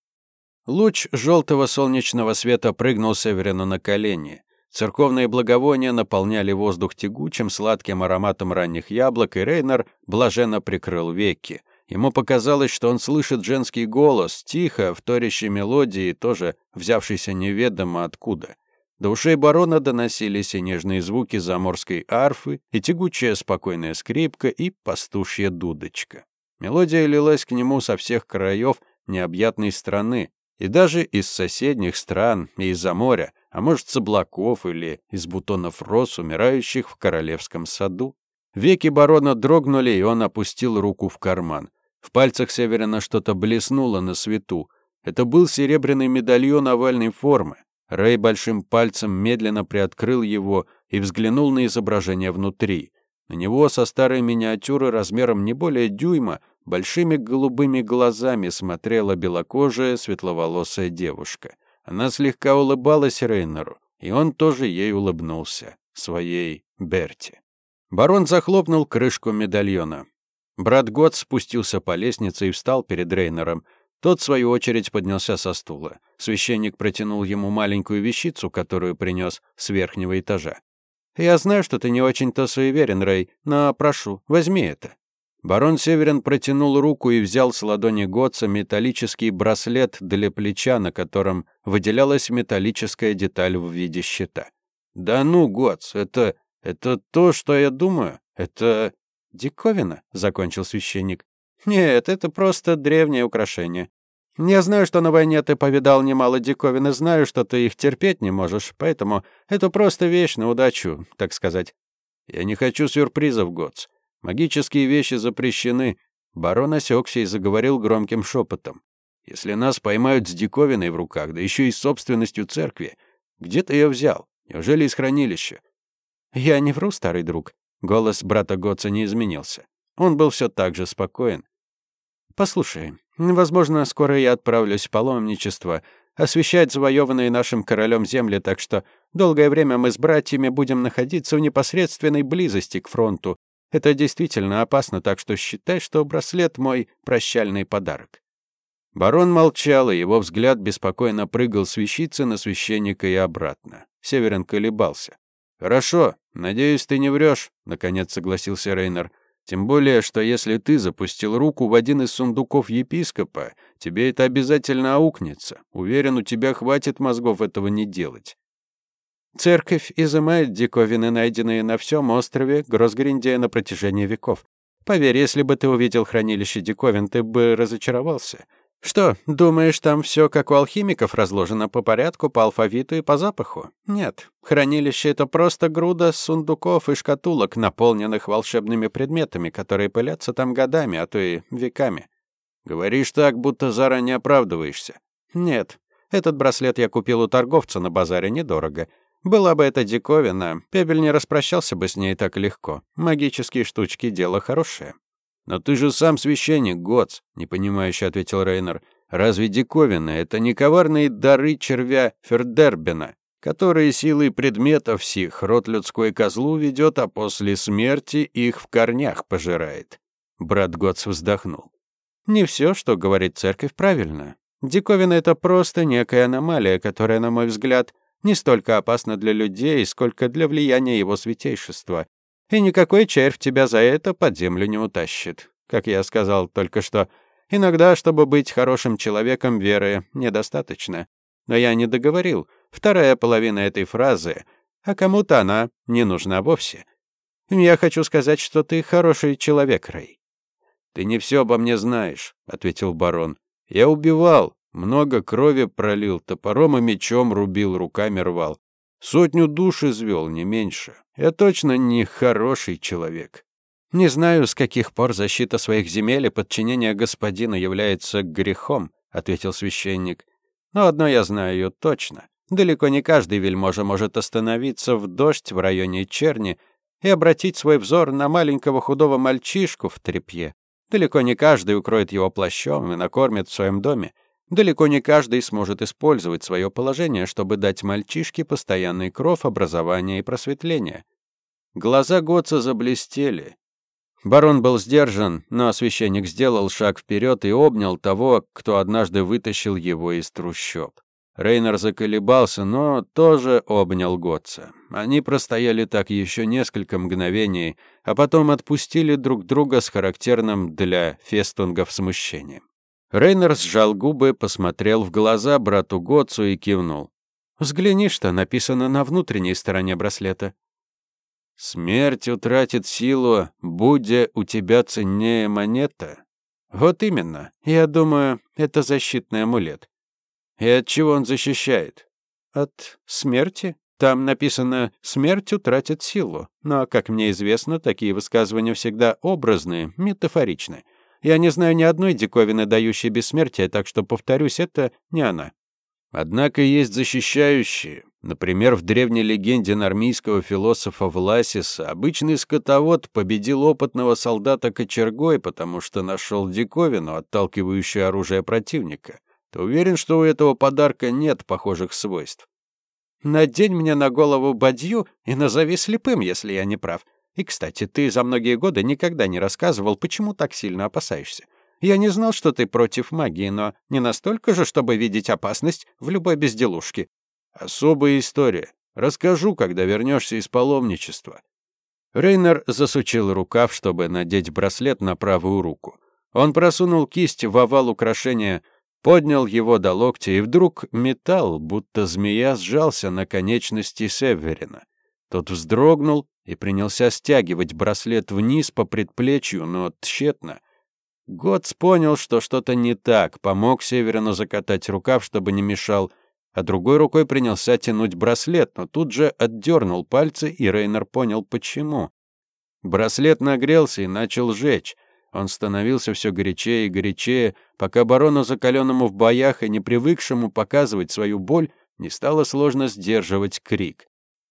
Луч желтого солнечного света прыгнул Северину на колени. Церковные благовония наполняли воздух тягучим, сладким ароматом ранних яблок, и Рейнер блаженно прикрыл веки. Ему показалось, что он слышит женский голос, тихо, вторящий мелодии, тоже взявшийся неведомо откуда. До ушей барона доносились и нежные звуки заморской арфы, и тягучая спокойная скрипка, и пастушья дудочка. Мелодия лилась к нему со всех краев необъятной страны, и даже из соседних стран, и из-за моря, а может, с облаков или из бутонов роз, умирающих в королевском саду. Веки барона дрогнули, и он опустил руку в карман. В пальцах Северина что-то блеснуло на свету. Это был серебряный медальон овальной формы. Рэй большим пальцем медленно приоткрыл его и взглянул на изображение внутри. На него со старой миниатюры размером не более дюйма большими голубыми глазами смотрела белокожая светловолосая девушка. Она слегка улыбалась Рейнеру, и он тоже ей улыбнулся, своей Берти. Барон захлопнул крышку медальона. Брат Гот спустился по лестнице и встал перед Рейнером. Тот, в свою очередь, поднялся со стула. Священник протянул ему маленькую вещицу, которую принес с верхнего этажа. «Я знаю, что ты не очень-то суеверен, Рэй, но прошу, возьми это». Барон Северин протянул руку и взял с ладони Готца металлический браслет для плеча, на котором выделялась металлическая деталь в виде щита. «Да ну, Готц, это... это то, что я думаю. Это...» «Диковина», — закончил священник. «Нет, это просто древнее украшение. Я знаю, что на войне ты повидал немало диковин и знаю, что ты их терпеть не можешь, поэтому это просто вещь на удачу, так сказать. Я не хочу сюрпризов, Готс. Магические вещи запрещены. Барон осекся и заговорил громким шепотом. Если нас поймают с диковиной в руках, да еще и с собственностью церкви, где ты ее взял? Неужели из хранилища? Я не вру, старый друг. Голос брата Готца не изменился. Он был все так же спокоен. «Послушай, возможно, скоро я отправлюсь в паломничество, освещать завоеванные нашим королем земли, так что долгое время мы с братьями будем находиться в непосредственной близости к фронту. Это действительно опасно, так что считай, что браслет — мой прощальный подарок». Барон молчал, и его взгляд беспокойно прыгал с вещицы на священника и обратно. Северин колебался. «Хорошо, надеюсь, ты не врешь», — наконец согласился Рейнер. Тем более, что если ты запустил руку в один из сундуков епископа, тебе это обязательно аукнется. Уверен, у тебя хватит мозгов этого не делать. Церковь изымает диковины, найденные на всем острове Гросгриндия на протяжении веков. Поверь, если бы ты увидел хранилище диковин, ты бы разочаровался. Что, думаешь, там все как у алхимиков разложено по порядку, по алфавиту и по запаху? Нет. Хранилище — это просто груда сундуков и шкатулок, наполненных волшебными предметами, которые пылятся там годами, а то и веками. Говоришь так, будто заранее оправдываешься. Нет. Этот браслет я купил у торговца на базаре недорого. Была бы это диковина, Пебель не распрощался бы с ней так легко. Магические штучки — дело хорошее. «Но ты же сам священник, Гоц», — непонимающе ответил Рейнер. «Разве диковины — это не коварные дары червя Фердербена, которые силой предметов сих род людской козлу ведет, а после смерти их в корнях пожирает?» Брат Гоц вздохнул. «Не все, что говорит церковь, правильно. Диковина — это просто некая аномалия, которая, на мой взгляд, не столько опасна для людей, сколько для влияния его святейшества. И никакой червь тебя за это под землю не утащит. Как я сказал только что, иногда, чтобы быть хорошим человеком, веры недостаточно. Но я не договорил. Вторая половина этой фразы, а кому-то она не нужна вовсе. Я хочу сказать, что ты хороший человек, Рэй. Ты не все обо мне знаешь, ответил барон. Я убивал, много крови пролил, топором и мечом рубил, руками рвал. Сотню душ извел, не меньше. Я точно не хороший человек. Не знаю, с каких пор защита своих земель и подчинение господина является грехом, ответил священник. Но одно я знаю точно. Далеко не каждый вельможа может остановиться в дождь в районе Черни и обратить свой взор на маленького худого мальчишку в тряпье. Далеко не каждый укроет его плащом и накормит в своем доме. Далеко не каждый сможет использовать свое положение, чтобы дать мальчишке постоянный кров, образование и просветление. Глаза Гоца заблестели. Барон был сдержан, но священник сделал шаг вперед и обнял того, кто однажды вытащил его из трущоб. Рейнер заколебался, но тоже обнял Готца. Они простояли так еще несколько мгновений, а потом отпустили друг друга с характерным для фестунгов смущением. Рейнер сжал губы, посмотрел в глаза брату Готцу и кивнул. «Взгляни, что написано на внутренней стороне браслета». «Смерть утратит силу, будя у тебя ценнее монета». «Вот именно. Я думаю, это защитный амулет». «И от чего он защищает?» «От смерти. Там написано «смерть утратит силу». Но, как мне известно, такие высказывания всегда образные, метафоричны. Я не знаю ни одной диковины, дающей бессмертие, так что, повторюсь, это не она. Однако есть защищающие. Например, в древней легенде нормийского философа Власиса обычный скотовод победил опытного солдата кочергой, потому что нашел диковину, отталкивающую оружие противника. Ты уверен, что у этого подарка нет похожих свойств? Надень мне на голову бадью и назови слепым, если я не прав. И, кстати, ты за многие годы никогда не рассказывал, почему так сильно опасаешься. Я не знал, что ты против магии, но не настолько же, чтобы видеть опасность в любой безделушке. Особая история. Расскажу, когда вернешься из паломничества. Рейнер засучил рукав, чтобы надеть браслет на правую руку. Он просунул кисть в овал украшения, поднял его до локтя, и вдруг металл, будто змея, сжался на конечности Северина. Тот вздрогнул и принялся стягивать браслет вниз по предплечью, но тщетно. Готс понял, что что-то не так, помог Северину закатать рукав, чтобы не мешал, а другой рукой принялся тянуть браслет, но тут же отдернул пальцы, и Рейнер понял, почему. Браслет нагрелся и начал жечь. Он становился все горячее и горячее, пока барону, закаленному в боях и не привыкшему показывать свою боль, не стало сложно сдерживать крик.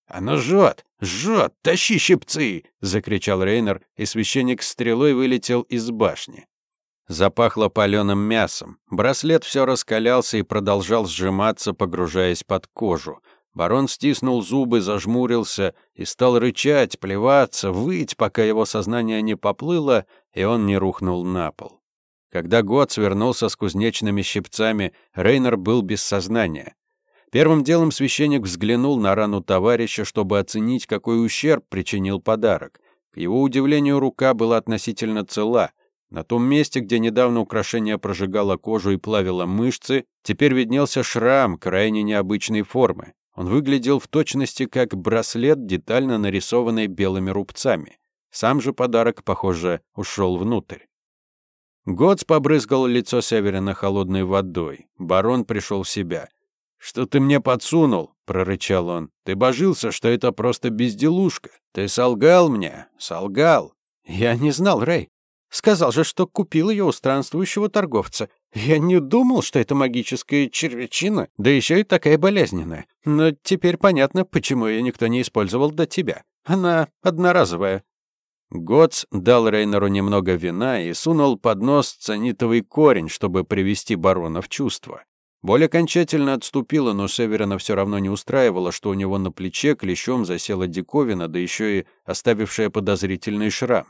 «Оно жжет! Жжет! Тащи щипцы!» — закричал Рейнер, и священник стрелой вылетел из башни. Запахло паленым мясом. Браслет все раскалялся и продолжал сжиматься, погружаясь под кожу. Барон стиснул зубы, зажмурился и стал рычать, плеваться, выть, пока его сознание не поплыло, и он не рухнул на пол. Когда год свернулся с кузнечными щипцами, Рейнер был без сознания. Первым делом священник взглянул на рану товарища, чтобы оценить, какой ущерб причинил подарок. К его удивлению, рука была относительно цела — на том месте, где недавно украшение прожигало кожу и плавило мышцы, теперь виднелся шрам крайне необычной формы. Он выглядел в точности как браслет, детально нарисованный белыми рубцами. Сам же подарок, похоже, ушел внутрь. Готс побрызгал лицо Северина холодной водой. Барон пришел в себя. «Что ты мне подсунул?» — прорычал он. «Ты божился, что это просто безделушка. Ты солгал мне, солгал». «Я не знал, Рэй. Сказал же, что купил ее у странствующего торговца. Я не думал, что это магическая червячина, да еще и такая болезненная. Но теперь понятно, почему ее никто не использовал до тебя. Она одноразовая». Готс дал Рейнеру немного вина и сунул под нос цианитовый корень, чтобы привести барона в чувство. Боль окончательно отступила, но Северина все равно не устраивало, что у него на плече клещом засела диковина, да еще и оставившая подозрительный шрам.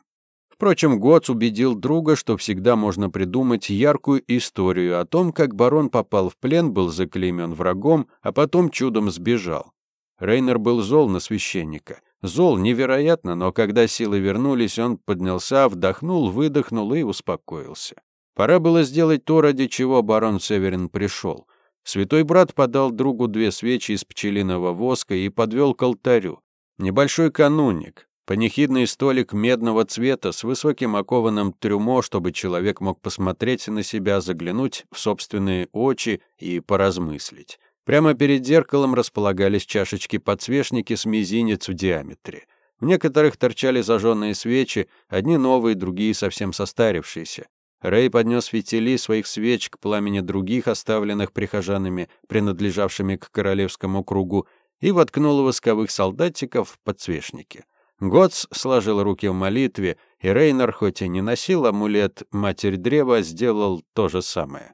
Впрочем, Гоц убедил друга, что всегда можно придумать яркую историю о том, как барон попал в плен, был заклеймен врагом, а потом чудом сбежал. Рейнер был зол на священника. Зол невероятно, но когда силы вернулись, он поднялся, вдохнул, выдохнул и успокоился. Пора было сделать то, ради чего барон Северин пришел. Святой брат подал другу две свечи из пчелиного воска и подвел к алтарю. Небольшой канунник, Панихидный столик медного цвета с высоким окованным трюмо, чтобы человек мог посмотреть на себя, заглянуть в собственные очи и поразмыслить. Прямо перед зеркалом располагались чашечки-подсвечники с мизинец в диаметре. В некоторых торчали зажженные свечи, одни новые, другие совсем состарившиеся. Рэй поднес фитили своих свеч к пламени других, оставленных прихожанами, принадлежавшими к королевскому кругу, и воткнул восковых солдатиков в подсвечники. Готс сложил руки в молитве, и Рейнер, хоть и не носил амулет Матерь Древа, сделал то же самое.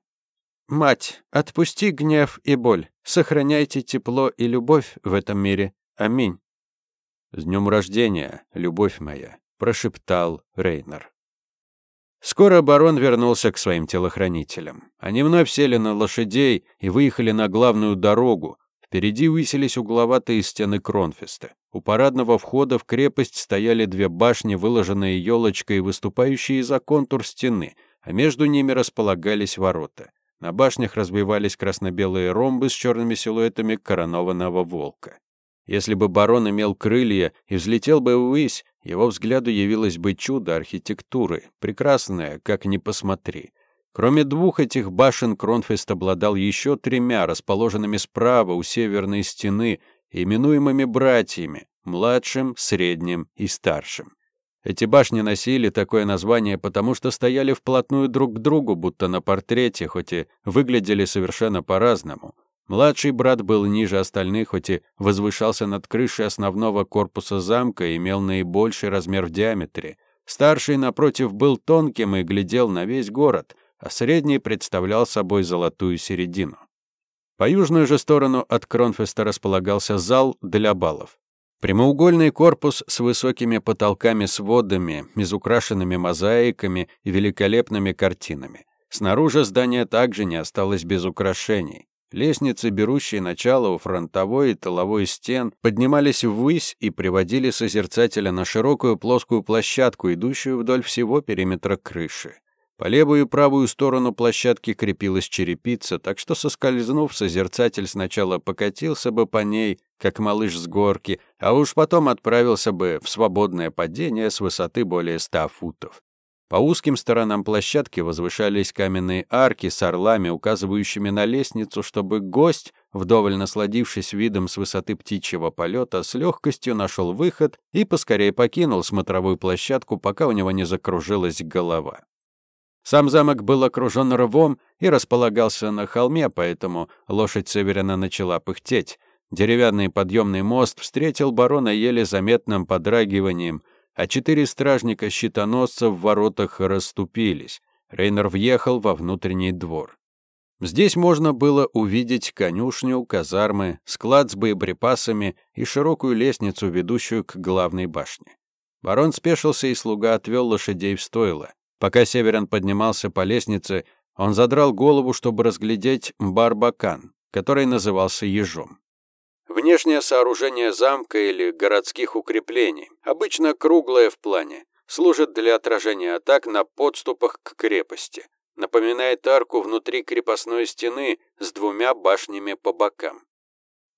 «Мать, отпусти гнев и боль, сохраняйте тепло и любовь в этом мире. Аминь». «С днем рождения, любовь моя», — прошептал Рейнер. Скоро барон вернулся к своим телохранителям. Они вновь сели на лошадей и выехали на главную дорогу, Впереди высились угловатые стены Кронфеста. У парадного входа в крепость стояли две башни, выложенные елочкой, выступающие за контур стены, а между ними располагались ворота. На башнях развивались красно-белые ромбы с черными силуэтами коронованного волка. Если бы барон имел крылья и взлетел бы ввысь, его взгляду явилось бы чудо архитектуры, прекрасное, как ни посмотри. Кроме двух этих башен, Кронфест обладал еще тремя, расположенными справа у северной стены, именуемыми братьями, младшим, средним и старшим. Эти башни носили такое название, потому что стояли вплотную друг к другу, будто на портрете, хоть и выглядели совершенно по-разному. Младший брат был ниже остальных, хоть и возвышался над крышей основного корпуса замка и имел наибольший размер в диаметре. Старший, напротив, был тонким и глядел на весь город, а средний представлял собой золотую середину. По южную же сторону от Кронфеста располагался зал для балов. Прямоугольный корпус с высокими потолками-сводами, изукрашенными мозаиками и великолепными картинами. Снаружи здание также не осталось без украшений. Лестницы, берущие начало у фронтовой и тыловой стен, поднимались ввысь и приводили созерцателя на широкую плоскую площадку, идущую вдоль всего периметра крыши. По левую и правую сторону площадки крепилась черепица, так что, соскользнув, созерцатель сначала покатился бы по ней, как малыш с горки, а уж потом отправился бы в свободное падение с высоты более ста футов. По узким сторонам площадки возвышались каменные арки с орлами, указывающими на лестницу, чтобы гость, вдоволь насладившись видом с высоты птичьего полета, с легкостью нашел выход и поскорее покинул смотровую площадку, пока у него не закружилась голова. Сам замок был окружен рвом и располагался на холме, поэтому лошадь Северина начала пыхтеть. Деревянный подъемный мост встретил барона еле заметным подрагиванием, а четыре стражника-щитоносца в воротах расступились. Рейнер въехал во внутренний двор. Здесь можно было увидеть конюшню, казармы, склад с боеприпасами и широкую лестницу, ведущую к главной башне. Барон спешился, и слуга отвел лошадей в стойло. Пока Северин поднимался по лестнице, он задрал голову, чтобы разглядеть барбакан, который назывался ежом. Внешнее сооружение замка или городских укреплений, обычно круглое в плане, служит для отражения атак на подступах к крепости. Напоминает арку внутри крепостной стены с двумя башнями по бокам.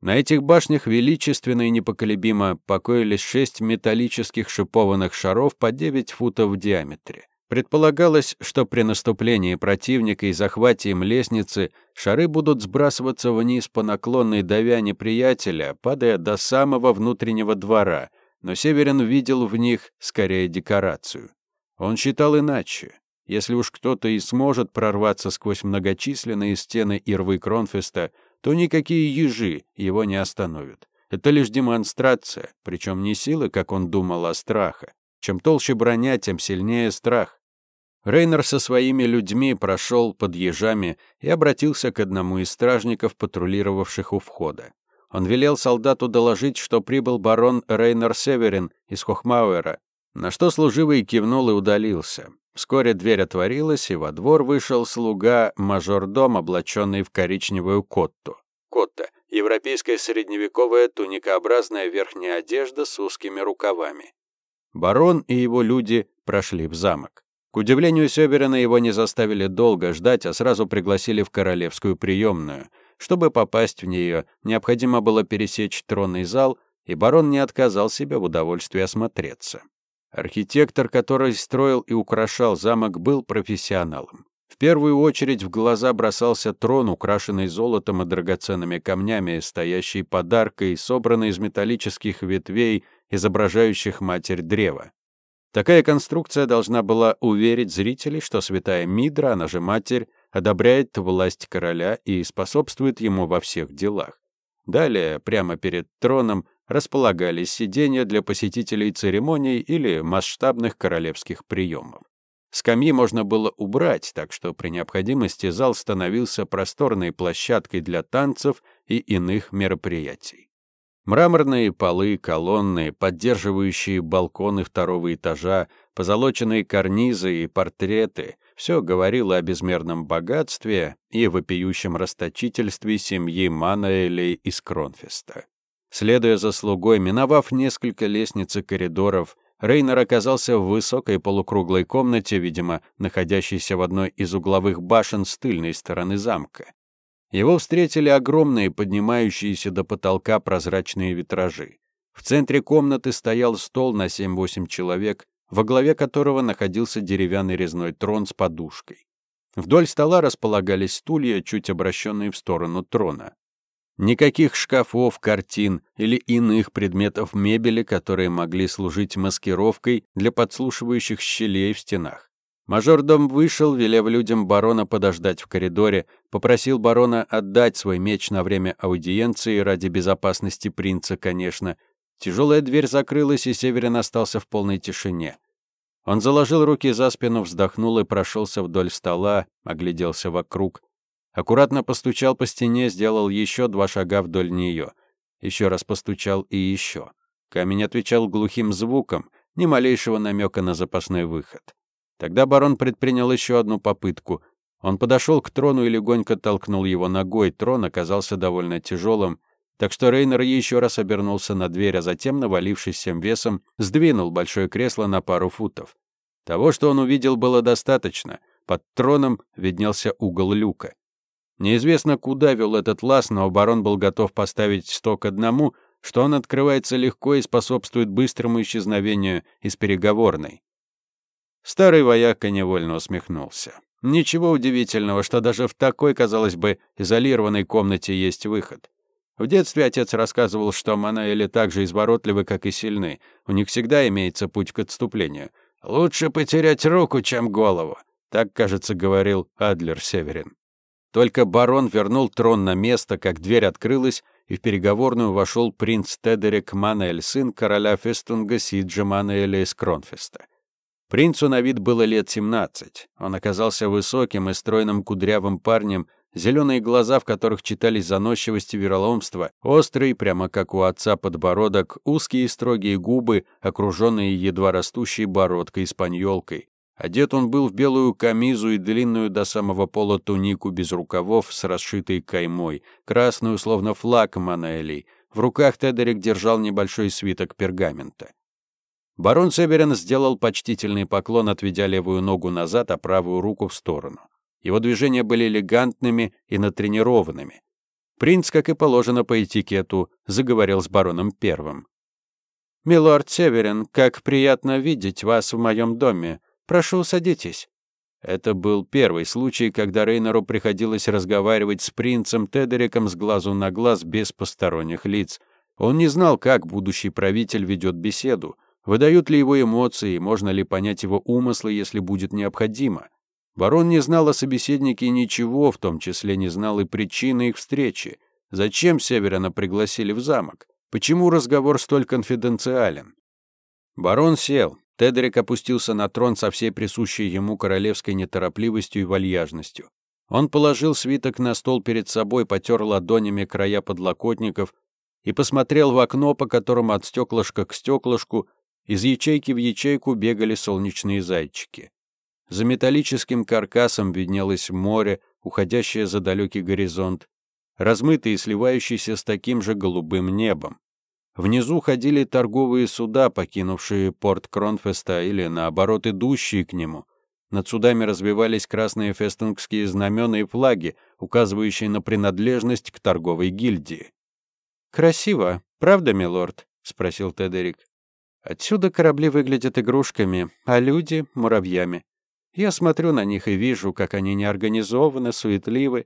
На этих башнях величественно и непоколебимо покоились шесть металлических шипованных шаров по 9 футов в диаметре. Предполагалось, что при наступлении противника и захвате им лестницы шары будут сбрасываться вниз по наклонной давя неприятеля, падая до самого внутреннего двора, но Северин видел в них скорее декорацию. Он считал иначе. Если уж кто-то и сможет прорваться сквозь многочисленные стены и рвы Кронфеста, то никакие ежи его не остановят. Это лишь демонстрация, причем не силы, как он думал, а страха. Чем толще броня, тем сильнее страх. Рейнер со своими людьми прошел под ежами и обратился к одному из стражников, патрулировавших у входа. Он велел солдату доложить, что прибыл барон Рейнер Северин из Хохмауэра, на что служивый кивнул и удалился. Вскоре дверь отворилась, и во двор вышел слуга мажордом, облаченный в коричневую котту. Котта — европейская средневековая туникообразная верхняя одежда с узкими рукавами. Барон и его люди прошли в замок. К удивлению Сёберина его не заставили долго ждать, а сразу пригласили в королевскую приемную. Чтобы попасть в нее, необходимо было пересечь тронный зал, и барон не отказал себе в удовольствии осмотреться. Архитектор, который строил и украшал замок, был профессионалом. Первую очередь в глаза бросался трон, украшенный золотом и драгоценными камнями, стоящий подаркой, собранный из металлических ветвей, изображающих матерь древа. Такая конструкция должна была уверить зрителей, что святая Мидра, она же матерь, одобряет власть короля и способствует ему во всех делах. Далее, прямо перед троном, располагались сиденья для посетителей церемоний или масштабных королевских приемов. Скамьи можно было убрать, так что при необходимости зал становился просторной площадкой для танцев и иных мероприятий. Мраморные полы, колонны, поддерживающие балконы второго этажа, позолоченные карнизы и портреты — все говорило о безмерном богатстве и вопиющем расточительстве семьи Манаэлей из Кронфеста. Следуя за слугой, миновав несколько лестниц и коридоров, Рейнер оказался в высокой полукруглой комнате, видимо, находящейся в одной из угловых башен с тыльной стороны замка. Его встретили огромные, поднимающиеся до потолка прозрачные витражи. В центре комнаты стоял стол на 7-8 человек, во главе которого находился деревянный резной трон с подушкой. Вдоль стола располагались стулья, чуть обращенные в сторону трона. Никаких шкафов, картин или иных предметов мебели, которые могли служить маскировкой для подслушивающих щелей в стенах. Мажордом вышел, велев людям барона подождать в коридоре, попросил барона отдать свой меч на время аудиенции, ради безопасности принца, конечно. Тяжелая дверь закрылась, и Северин остался в полной тишине. Он заложил руки за спину, вздохнул и прошелся вдоль стола, огляделся вокруг. Аккуратно постучал по стене, сделал еще два шага вдоль нее. Еще раз постучал и еще. Камень отвечал глухим звуком, ни малейшего намека на запасной выход. Тогда барон предпринял еще одну попытку. Он подошел к трону и легонько толкнул его ногой. Трон оказался довольно тяжелым, так что Рейнер еще раз обернулся на дверь, а затем, навалившись всем весом, сдвинул большое кресло на пару футов. Того, что он увидел, было достаточно. Под троном виднелся угол люка. Неизвестно, куда вел этот лаз, но барон был готов поставить сто к одному, что он открывается легко и способствует быстрому исчезновению из переговорной. Старый вояка невольно усмехнулся. Ничего удивительного, что даже в такой, казалось бы, изолированной комнате есть выход. В детстве отец рассказывал, что Манаэли так же изворотливы, как и сильны. У них всегда имеется путь к отступлению. «Лучше потерять руку, чем голову», — так, кажется, говорил Адлер Северин. Только барон вернул трон на место, как дверь открылась, и в переговорную вошел принц Тедерик Манель, сын короля Фестунга Сиджа Манеля из Кронфеста. Принцу на вид было лет 17. Он оказался высоким и стройным кудрявым парнем, зеленые глаза, в которых читались заносчивость и вероломство, острый, прямо как у отца подбородок, узкие строгие губы, окруженные едва растущей бородкой с паньолкой. Одет он был в белую камизу и длинную до самого пола тунику без рукавов с расшитой каймой, красную, словно флаг Манаэлей. В руках Тедерик держал небольшой свиток пергамента. Барон Себерен сделал почтительный поклон, отведя левую ногу назад, а правую руку в сторону. Его движения были элегантными и натренированными. Принц, как и положено по этикету, заговорил с бароном первым. «Милорд Северин, как приятно видеть вас в моем доме. Прошу, садитесь». Это был первый случай, когда Рейнеру приходилось разговаривать с принцем Тедериком с глазу на глаз без посторонних лиц. Он не знал, как будущий правитель ведет беседу. Выдают ли его эмоции, можно ли понять его умыслы, если будет необходимо. Барон не знал о собеседнике ничего, в том числе не знал и причины их встречи. Зачем Северина пригласили в замок? Почему разговор столь конфиденциален? Барон сел. Тедерик опустился на трон со всей присущей ему королевской неторопливостью и вальяжностью. Он положил свиток на стол перед собой, потер ладонями края подлокотников и посмотрел в окно, по которому от стеклышка к стеклышку из ячейки в ячейку бегали солнечные зайчики. За металлическим каркасом виднелось море, уходящее за далекий горизонт, размытый и сливающийся с таким же голубым небом. Внизу ходили торговые суда, покинувшие порт Кронфеста или, наоборот, идущие к нему. Над судами развивались красные фестунгские знамена и флаги, указывающие на принадлежность к торговой гильдии. «Красиво, правда, милорд?» — спросил Тедерик. Отсюда корабли выглядят игрушками, а люди — муравьями. Я смотрю на них и вижу, как они неорганизованы, суетливы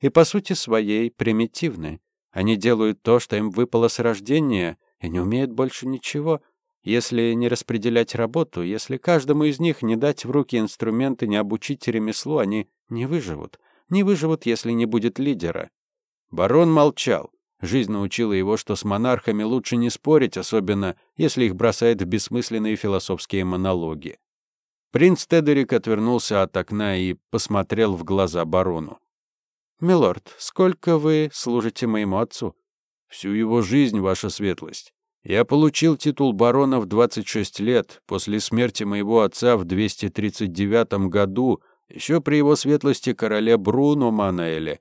и, по сути своей, примитивны. Они делают то, что им выпало с рождения, и не умеют больше ничего. Если не распределять работу, если каждому из них не дать в руки инструменты, не обучить ремеслу, они не выживут. Не выживут, если не будет лидера. Барон молчал. Жизнь научила его, что с монархами лучше не спорить, особенно если их бросает в бессмысленные философские монологи. Принц Тедерик отвернулся от окна и посмотрел в глаза барону. «Милорд, сколько вы служите моему отцу?» «Всю его жизнь, ваша светлость. Я получил титул барона в 26 лет, после смерти моего отца в 239 году, еще при его светлости короле Бруно Манаэле,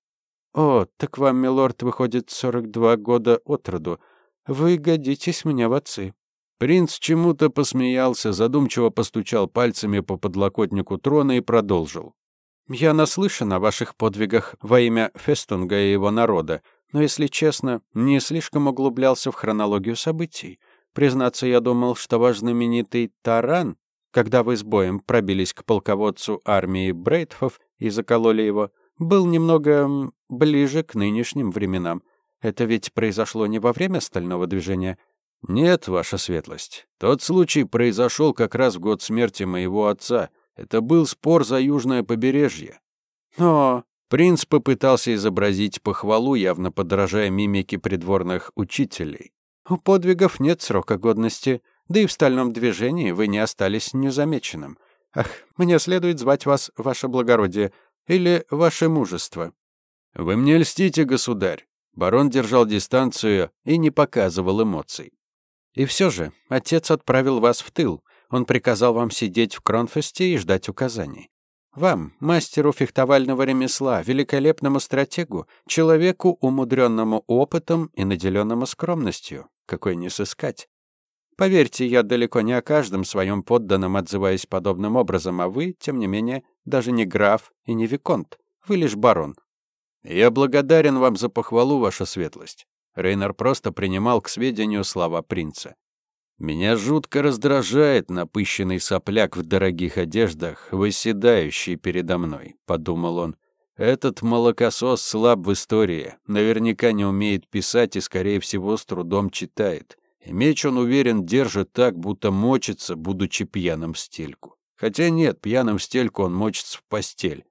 «О, так вам, милорд, выходит сорок два года от роду. Вы годитесь мне в отцы». Принц чему-то посмеялся, задумчиво постучал пальцами по подлокотнику трона и продолжил. «Я наслышан о ваших подвигах во имя Фестунга и его народа, но, если честно, не слишком углублялся в хронологию событий. Признаться, я думал, что ваш знаменитый Таран, когда вы с боем пробились к полководцу армии Брейтфов и закололи его, был немного ближе к нынешним временам. Это ведь произошло не во время стального движения. Нет, ваша светлость. Тот случай произошел как раз в год смерти моего отца. Это был спор за южное побережье. Но принц попытался изобразить похвалу, явно подражая мимике придворных учителей. У подвигов нет срока годности, да и в стальном движении вы не остались незамеченным. Ах, мне следует звать вас, ваше благородие, или ваше мужество. Вы мне льстите, государь. Барон держал дистанцию и не показывал эмоций. И все же отец отправил вас в тыл. Он приказал вам сидеть в Кронфесте и ждать указаний. Вам, мастеру фехтовального ремесла, великолепному стратегу, человеку, умудренному опытом и наделенному скромностью, какой не сыскать. Поверьте, я далеко не о каждом своем подданном отзываюсь подобным образом, а вы, тем не менее, даже не граф и не виконт. Вы лишь барон. Я благодарен вам за похвалу, ваша светлость. Рейнер просто принимал к сведению слова принца. Меня жутко раздражает напыщенный сопляк в дорогих одеждах, выседающий передо мной, подумал он. Этот молокосос слаб в истории, наверняка не умеет писать и, скорее всего, с трудом читает. И меч он, уверен, держит так, будто мочится, будучи пьяным в стельку. Хотя нет, пьяным в стельку он мочится в постель.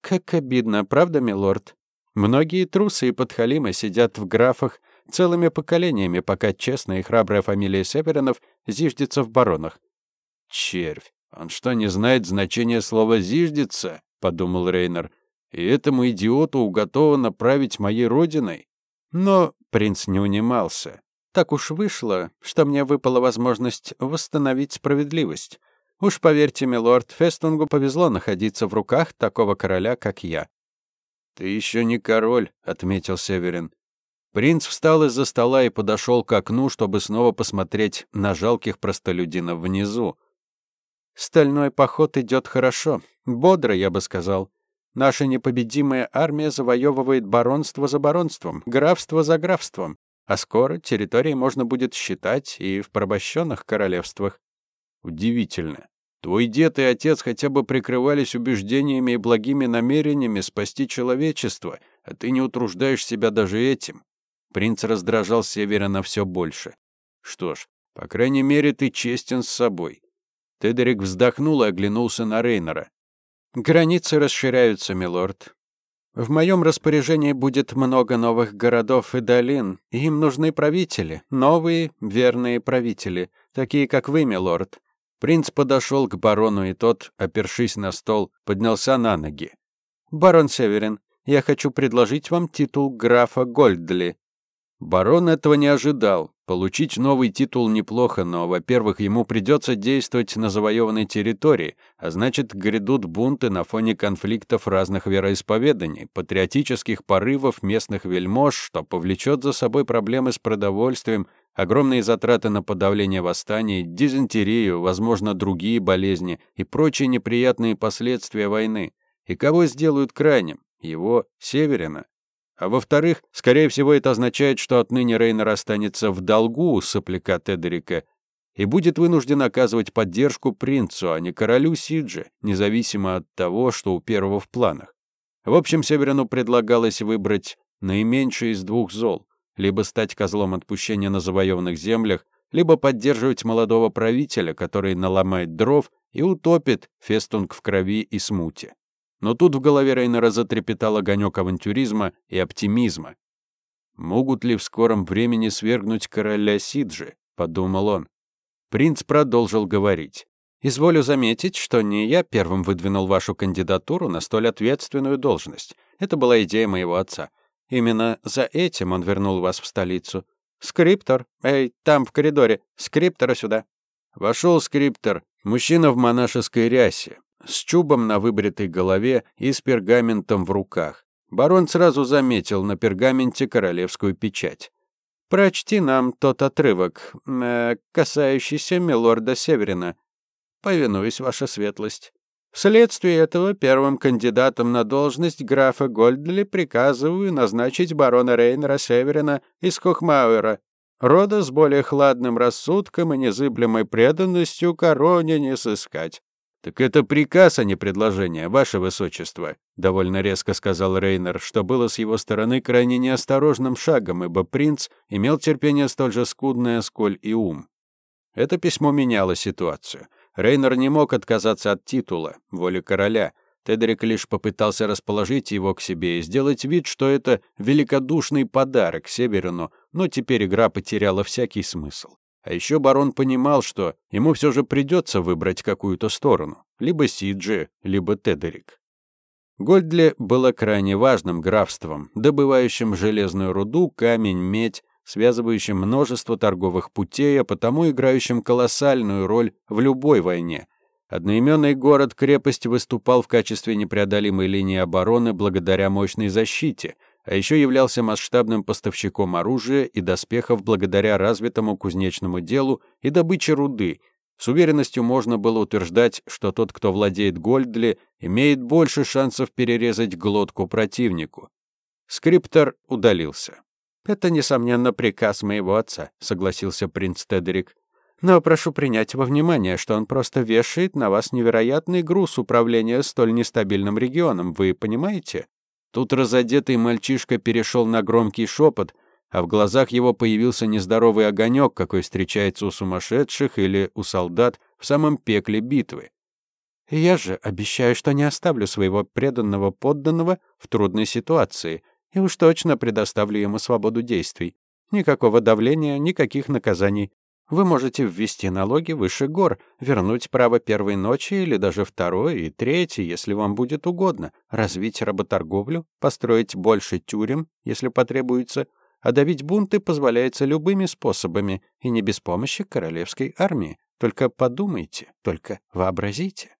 Как обидно, правда, милорд? Многие трусы и подхалимы сидят в графах целыми поколениями, пока честная и храбрая фамилия Северинов зиждется в баронах. «Червь! Он что, не знает значения слова «зиждется»?» — подумал Рейнер. «И этому идиоту уготовано править моей родиной?» Но принц не унимался. Так уж вышло, что мне выпала возможность восстановить справедливость. Уж поверьте, милорд, Фестунгу повезло находиться в руках такого короля, как я. «Ты еще не король», — отметил Северин. Принц встал из-за стола и подошел к окну, чтобы снова посмотреть на жалких простолюдинов внизу. «Стальной поход идет хорошо. Бодро, я бы сказал. Наша непобедимая армия завоевывает баронство за баронством, графство за графством. А скоро территории можно будет считать и в порабощенных королевствах. Удивительно. Твой дед и отец хотя бы прикрывались убеждениями и благими намерениями спасти человечество, а ты не утруждаешь себя даже этим. Принц раздражал Северина все больше. Что ж, по крайней мере, ты честен с собой. Тедерик вздохнул и оглянулся на Рейнера. «Границы расширяются, милорд. В моем распоряжении будет много новых городов и долин, им нужны правители, новые, верные правители, такие как вы, милорд. Принц подошел к барону, и тот, опершись на стол, поднялся на ноги. «Барон Северин, я хочу предложить вам титул графа Гольдли». Барон этого не ожидал. Получить новый титул неплохо, но, во-первых, ему придется действовать на завоеванной территории, а значит, грядут бунты на фоне конфликтов разных вероисповеданий, патриотических порывов местных вельмож, что повлечет за собой проблемы с продовольствием, огромные затраты на подавление восстаний, дизентерию, возможно, другие болезни и прочие неприятные последствия войны. И кого сделают крайним? Его, Северина. А во-вторых, скорее всего, это означает, что отныне Рейнер останется в долгу у сопляка Тедерика и будет вынужден оказывать поддержку принцу, а не королю Сидже, независимо от того, что у первого в планах. В общем, Северину предлагалось выбрать наименьшее из двух зол, либо стать козлом отпущения на завоеванных землях, либо поддерживать молодого правителя, который наломает дров и утопит Фестунг в крови и смуте. Но тут в голове Рейнера затрепетал огонек авантюризма и оптимизма. «Могут ли в скором времени свергнуть короля Сиджи?» — подумал он. Принц продолжил говорить. «Изволю заметить, что не я первым выдвинул вашу кандидатуру на столь ответственную должность. Это была идея моего отца. Именно за этим он вернул вас в столицу. Скриптор! Эй, там, в коридоре! Скриптора сюда!» Вошел скриптор, мужчина в монашеской рясе, с чубом на выбритой голове и с пергаментом в руках. Барон сразу заметил на пергаменте королевскую печать. «Прочти нам тот отрывок, э, касающийся милорда Северина. Повинуюсь, ваша светлость. Вследствие этого первым кандидатом на должность графа Гольдли приказываю назначить барона Рейнера Северина из Кохмауэра, рода с более хладным рассудком и незыблемой преданностью короне не сыскать. «Так это приказ, а не предложение, ваше высочество», — довольно резко сказал Рейнер, что было с его стороны крайне неосторожным шагом, ибо принц имел терпение столь же скудное, сколь и ум. Это письмо меняло ситуацию. Рейнер не мог отказаться от титула, воли короля. Тедерик лишь попытался расположить его к себе и сделать вид, что это великодушный подарок Северину, но теперь игра потеряла всякий смысл. А еще барон понимал, что ему все же придется выбрать какую-то сторону. Либо Сиджи, либо Тедерик. Гольдле было крайне важным графством, добывающим железную руду, камень, медь, связывающим множество торговых путей, а потому играющим колоссальную роль в любой войне. Одноименный город-крепость выступал в качестве непреодолимой линии обороны благодаря мощной защите – а еще являлся масштабным поставщиком оружия и доспехов благодаря развитому кузнечному делу и добыче руды. С уверенностью можно было утверждать, что тот, кто владеет Гольдли, имеет больше шансов перерезать глотку противнику. Скриптор удалился. «Это, несомненно, приказ моего отца», — согласился принц Тедерик. «Но прошу принять во внимание, что он просто вешает на вас невероятный груз управления столь нестабильным регионом, вы понимаете?» Тут разодетый мальчишка перешел на громкий шепот, а в глазах его появился нездоровый огонек, какой встречается у сумасшедших или у солдат в самом пекле битвы. «Я же обещаю, что не оставлю своего преданного подданного в трудной ситуации и уж точно предоставлю ему свободу действий. Никакого давления, никаких наказаний. Вы можете ввести налоги выше гор, вернуть право первой ночи или даже второй и третьей, если вам будет угодно, развить работорговлю, построить больше тюрем, если потребуется, а давить бунты позволяется любыми способами и не без помощи королевской армии. Только подумайте, только вообразите.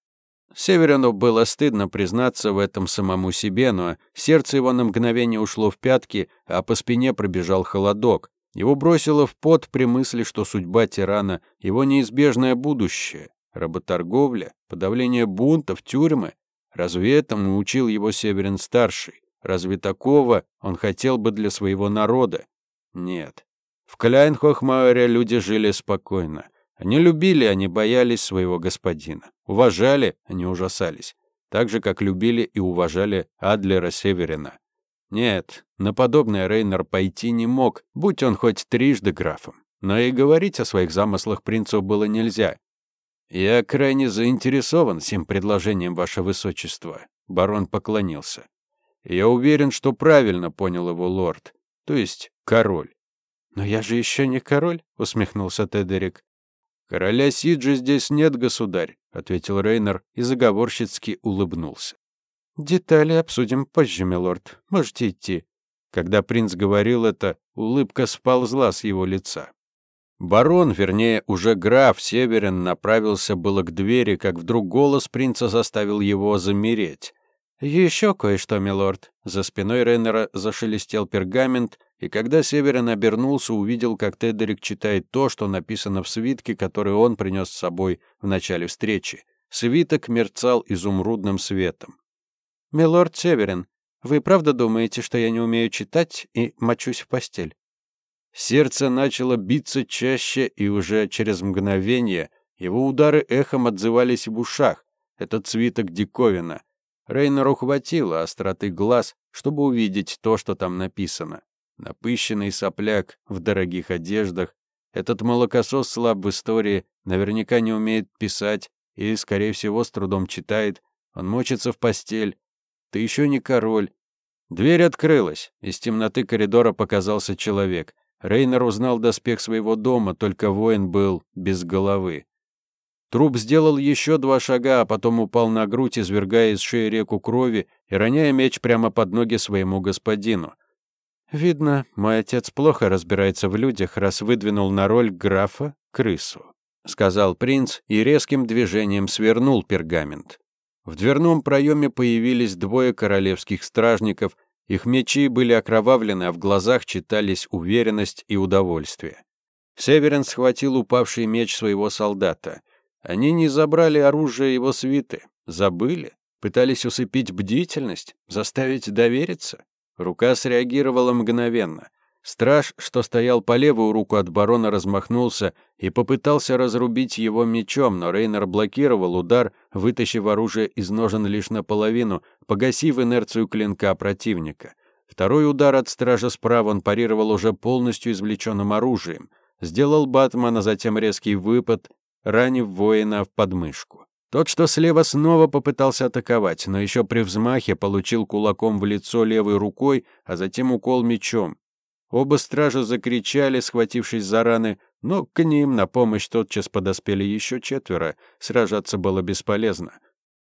Северину было стыдно признаться в этом самому себе, но сердце его на мгновение ушло в пятки, а по спине пробежал холодок. Его бросило в пот при мысли, что судьба тирана — его неизбежное будущее. Работорговля, подавление бунтов, тюрьмы. Разве этому учил его Северин-старший? Разве такого он хотел бы для своего народа? Нет. В Кляйнхохмауэре люди жили спокойно. Они любили, они боялись своего господина. Уважали, они ужасались. Так же, как любили и уважали Адлера Северина. Нет, на подобное Рейнер пойти не мог, будь он хоть трижды графом. Но и говорить о своих замыслах принцу было нельзя. «Я крайне заинтересован всем предложением, ваше высочество», — барон поклонился. «Я уверен, что правильно понял его лорд, то есть король». «Но я же еще не король», — усмехнулся Тедерик. «Короля Сиджи здесь нет, государь», — ответил Рейнер и заговорщицки улыбнулся. «Детали обсудим позже, милорд. Можете идти». Когда принц говорил это, улыбка сползла с его лица. Барон, вернее, уже граф Северин, направился было к двери, как вдруг голос принца заставил его замереть. «Еще кое-что, милорд». За спиной Рейнера зашелестел пергамент, и когда Северин обернулся, увидел, как Тедерик читает то, что написано в свитке, который он принес с собой в начале встречи. Свиток мерцал изумрудным светом. «Милорд Северин, вы правда думаете, что я не умею читать и мочусь в постель?» Сердце начало биться чаще, и уже через мгновение его удары эхом отзывались в ушах. Этот свиток диковина. Рейнеру хватило остроты глаз, чтобы увидеть то, что там написано. Напыщенный сопляк в дорогих одеждах. Этот молокосос слаб в истории, наверняка не умеет писать и, скорее всего, с трудом читает. Он мочится в постель, ты еще не король». Дверь открылась. Из темноты коридора показался человек. Рейнер узнал доспех своего дома, только воин был без головы. Труп сделал еще два шага, а потом упал на грудь, извергая из шеи реку крови и роняя меч прямо под ноги своему господину. «Видно, мой отец плохо разбирается в людях, раз выдвинул на роль графа крысу», — сказал принц и резким движением свернул пергамент. В дверном проеме появились двое королевских стражников, их мечи были окровавлены, а в глазах читались уверенность и удовольствие. Северин схватил упавший меч своего солдата. Они не забрали оружие его свиты, забыли, пытались усыпить бдительность, заставить довериться. Рука среагировала мгновенно — Страж, что стоял по левую руку от барона, размахнулся и попытался разрубить его мечом, но Рейнер блокировал удар, вытащив оружие из ножен лишь наполовину, погасив инерцию клинка противника. Второй удар от стража справа он парировал уже полностью извлеченным оружием. Сделал Батман, а затем резкий выпад, ранив воина в подмышку. Тот, что слева, снова попытался атаковать, но еще при взмахе получил кулаком в лицо левой рукой, а затем укол мечом. Оба стража закричали, схватившись за раны, но к ним на помощь тотчас подоспели еще четверо. Сражаться было бесполезно.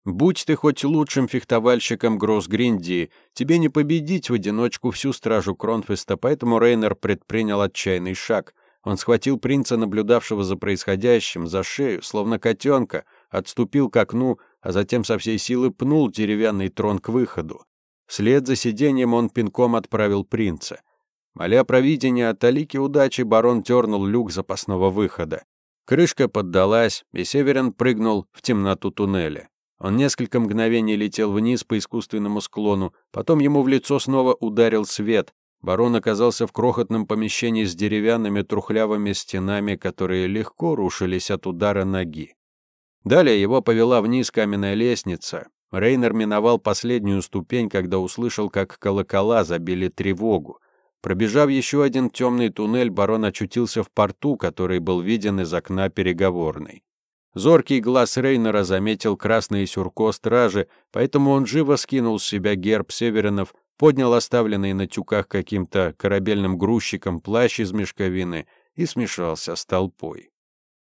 Будь ты хоть лучшим фехтовальщиком Гроссгриндии, тебе не победить в одиночку всю стражу Кронфеста, поэтому Рейнер предпринял отчаянный шаг. Он схватил принца, наблюдавшего за происходящим, за шею, словно котенка, отступил к окну, а затем со всей силы пнул деревянный трон к выходу. Вслед за сиденьем он пинком отправил принца. Моля провидения от Алики удачи, барон тернул люк запасного выхода. Крышка поддалась, и Северин прыгнул в темноту туннеля. Он несколько мгновений летел вниз по искусственному склону, потом ему в лицо снова ударил свет. Барон оказался в крохотном помещении с деревянными трухлявыми стенами, которые легко рушились от удара ноги. Далее его повела вниз каменная лестница. Рейнер миновал последнюю ступень, когда услышал, как колокола забили тревогу. Пробежав еще один темный туннель, барон очутился в порту, который был виден из окна переговорной. Зоркий глаз Рейнера заметил красные сюрко стражи, поэтому он живо скинул с себя герб северинов, поднял оставленный на тюках каким-то корабельным грузчиком плащ из мешковины и смешался с толпой.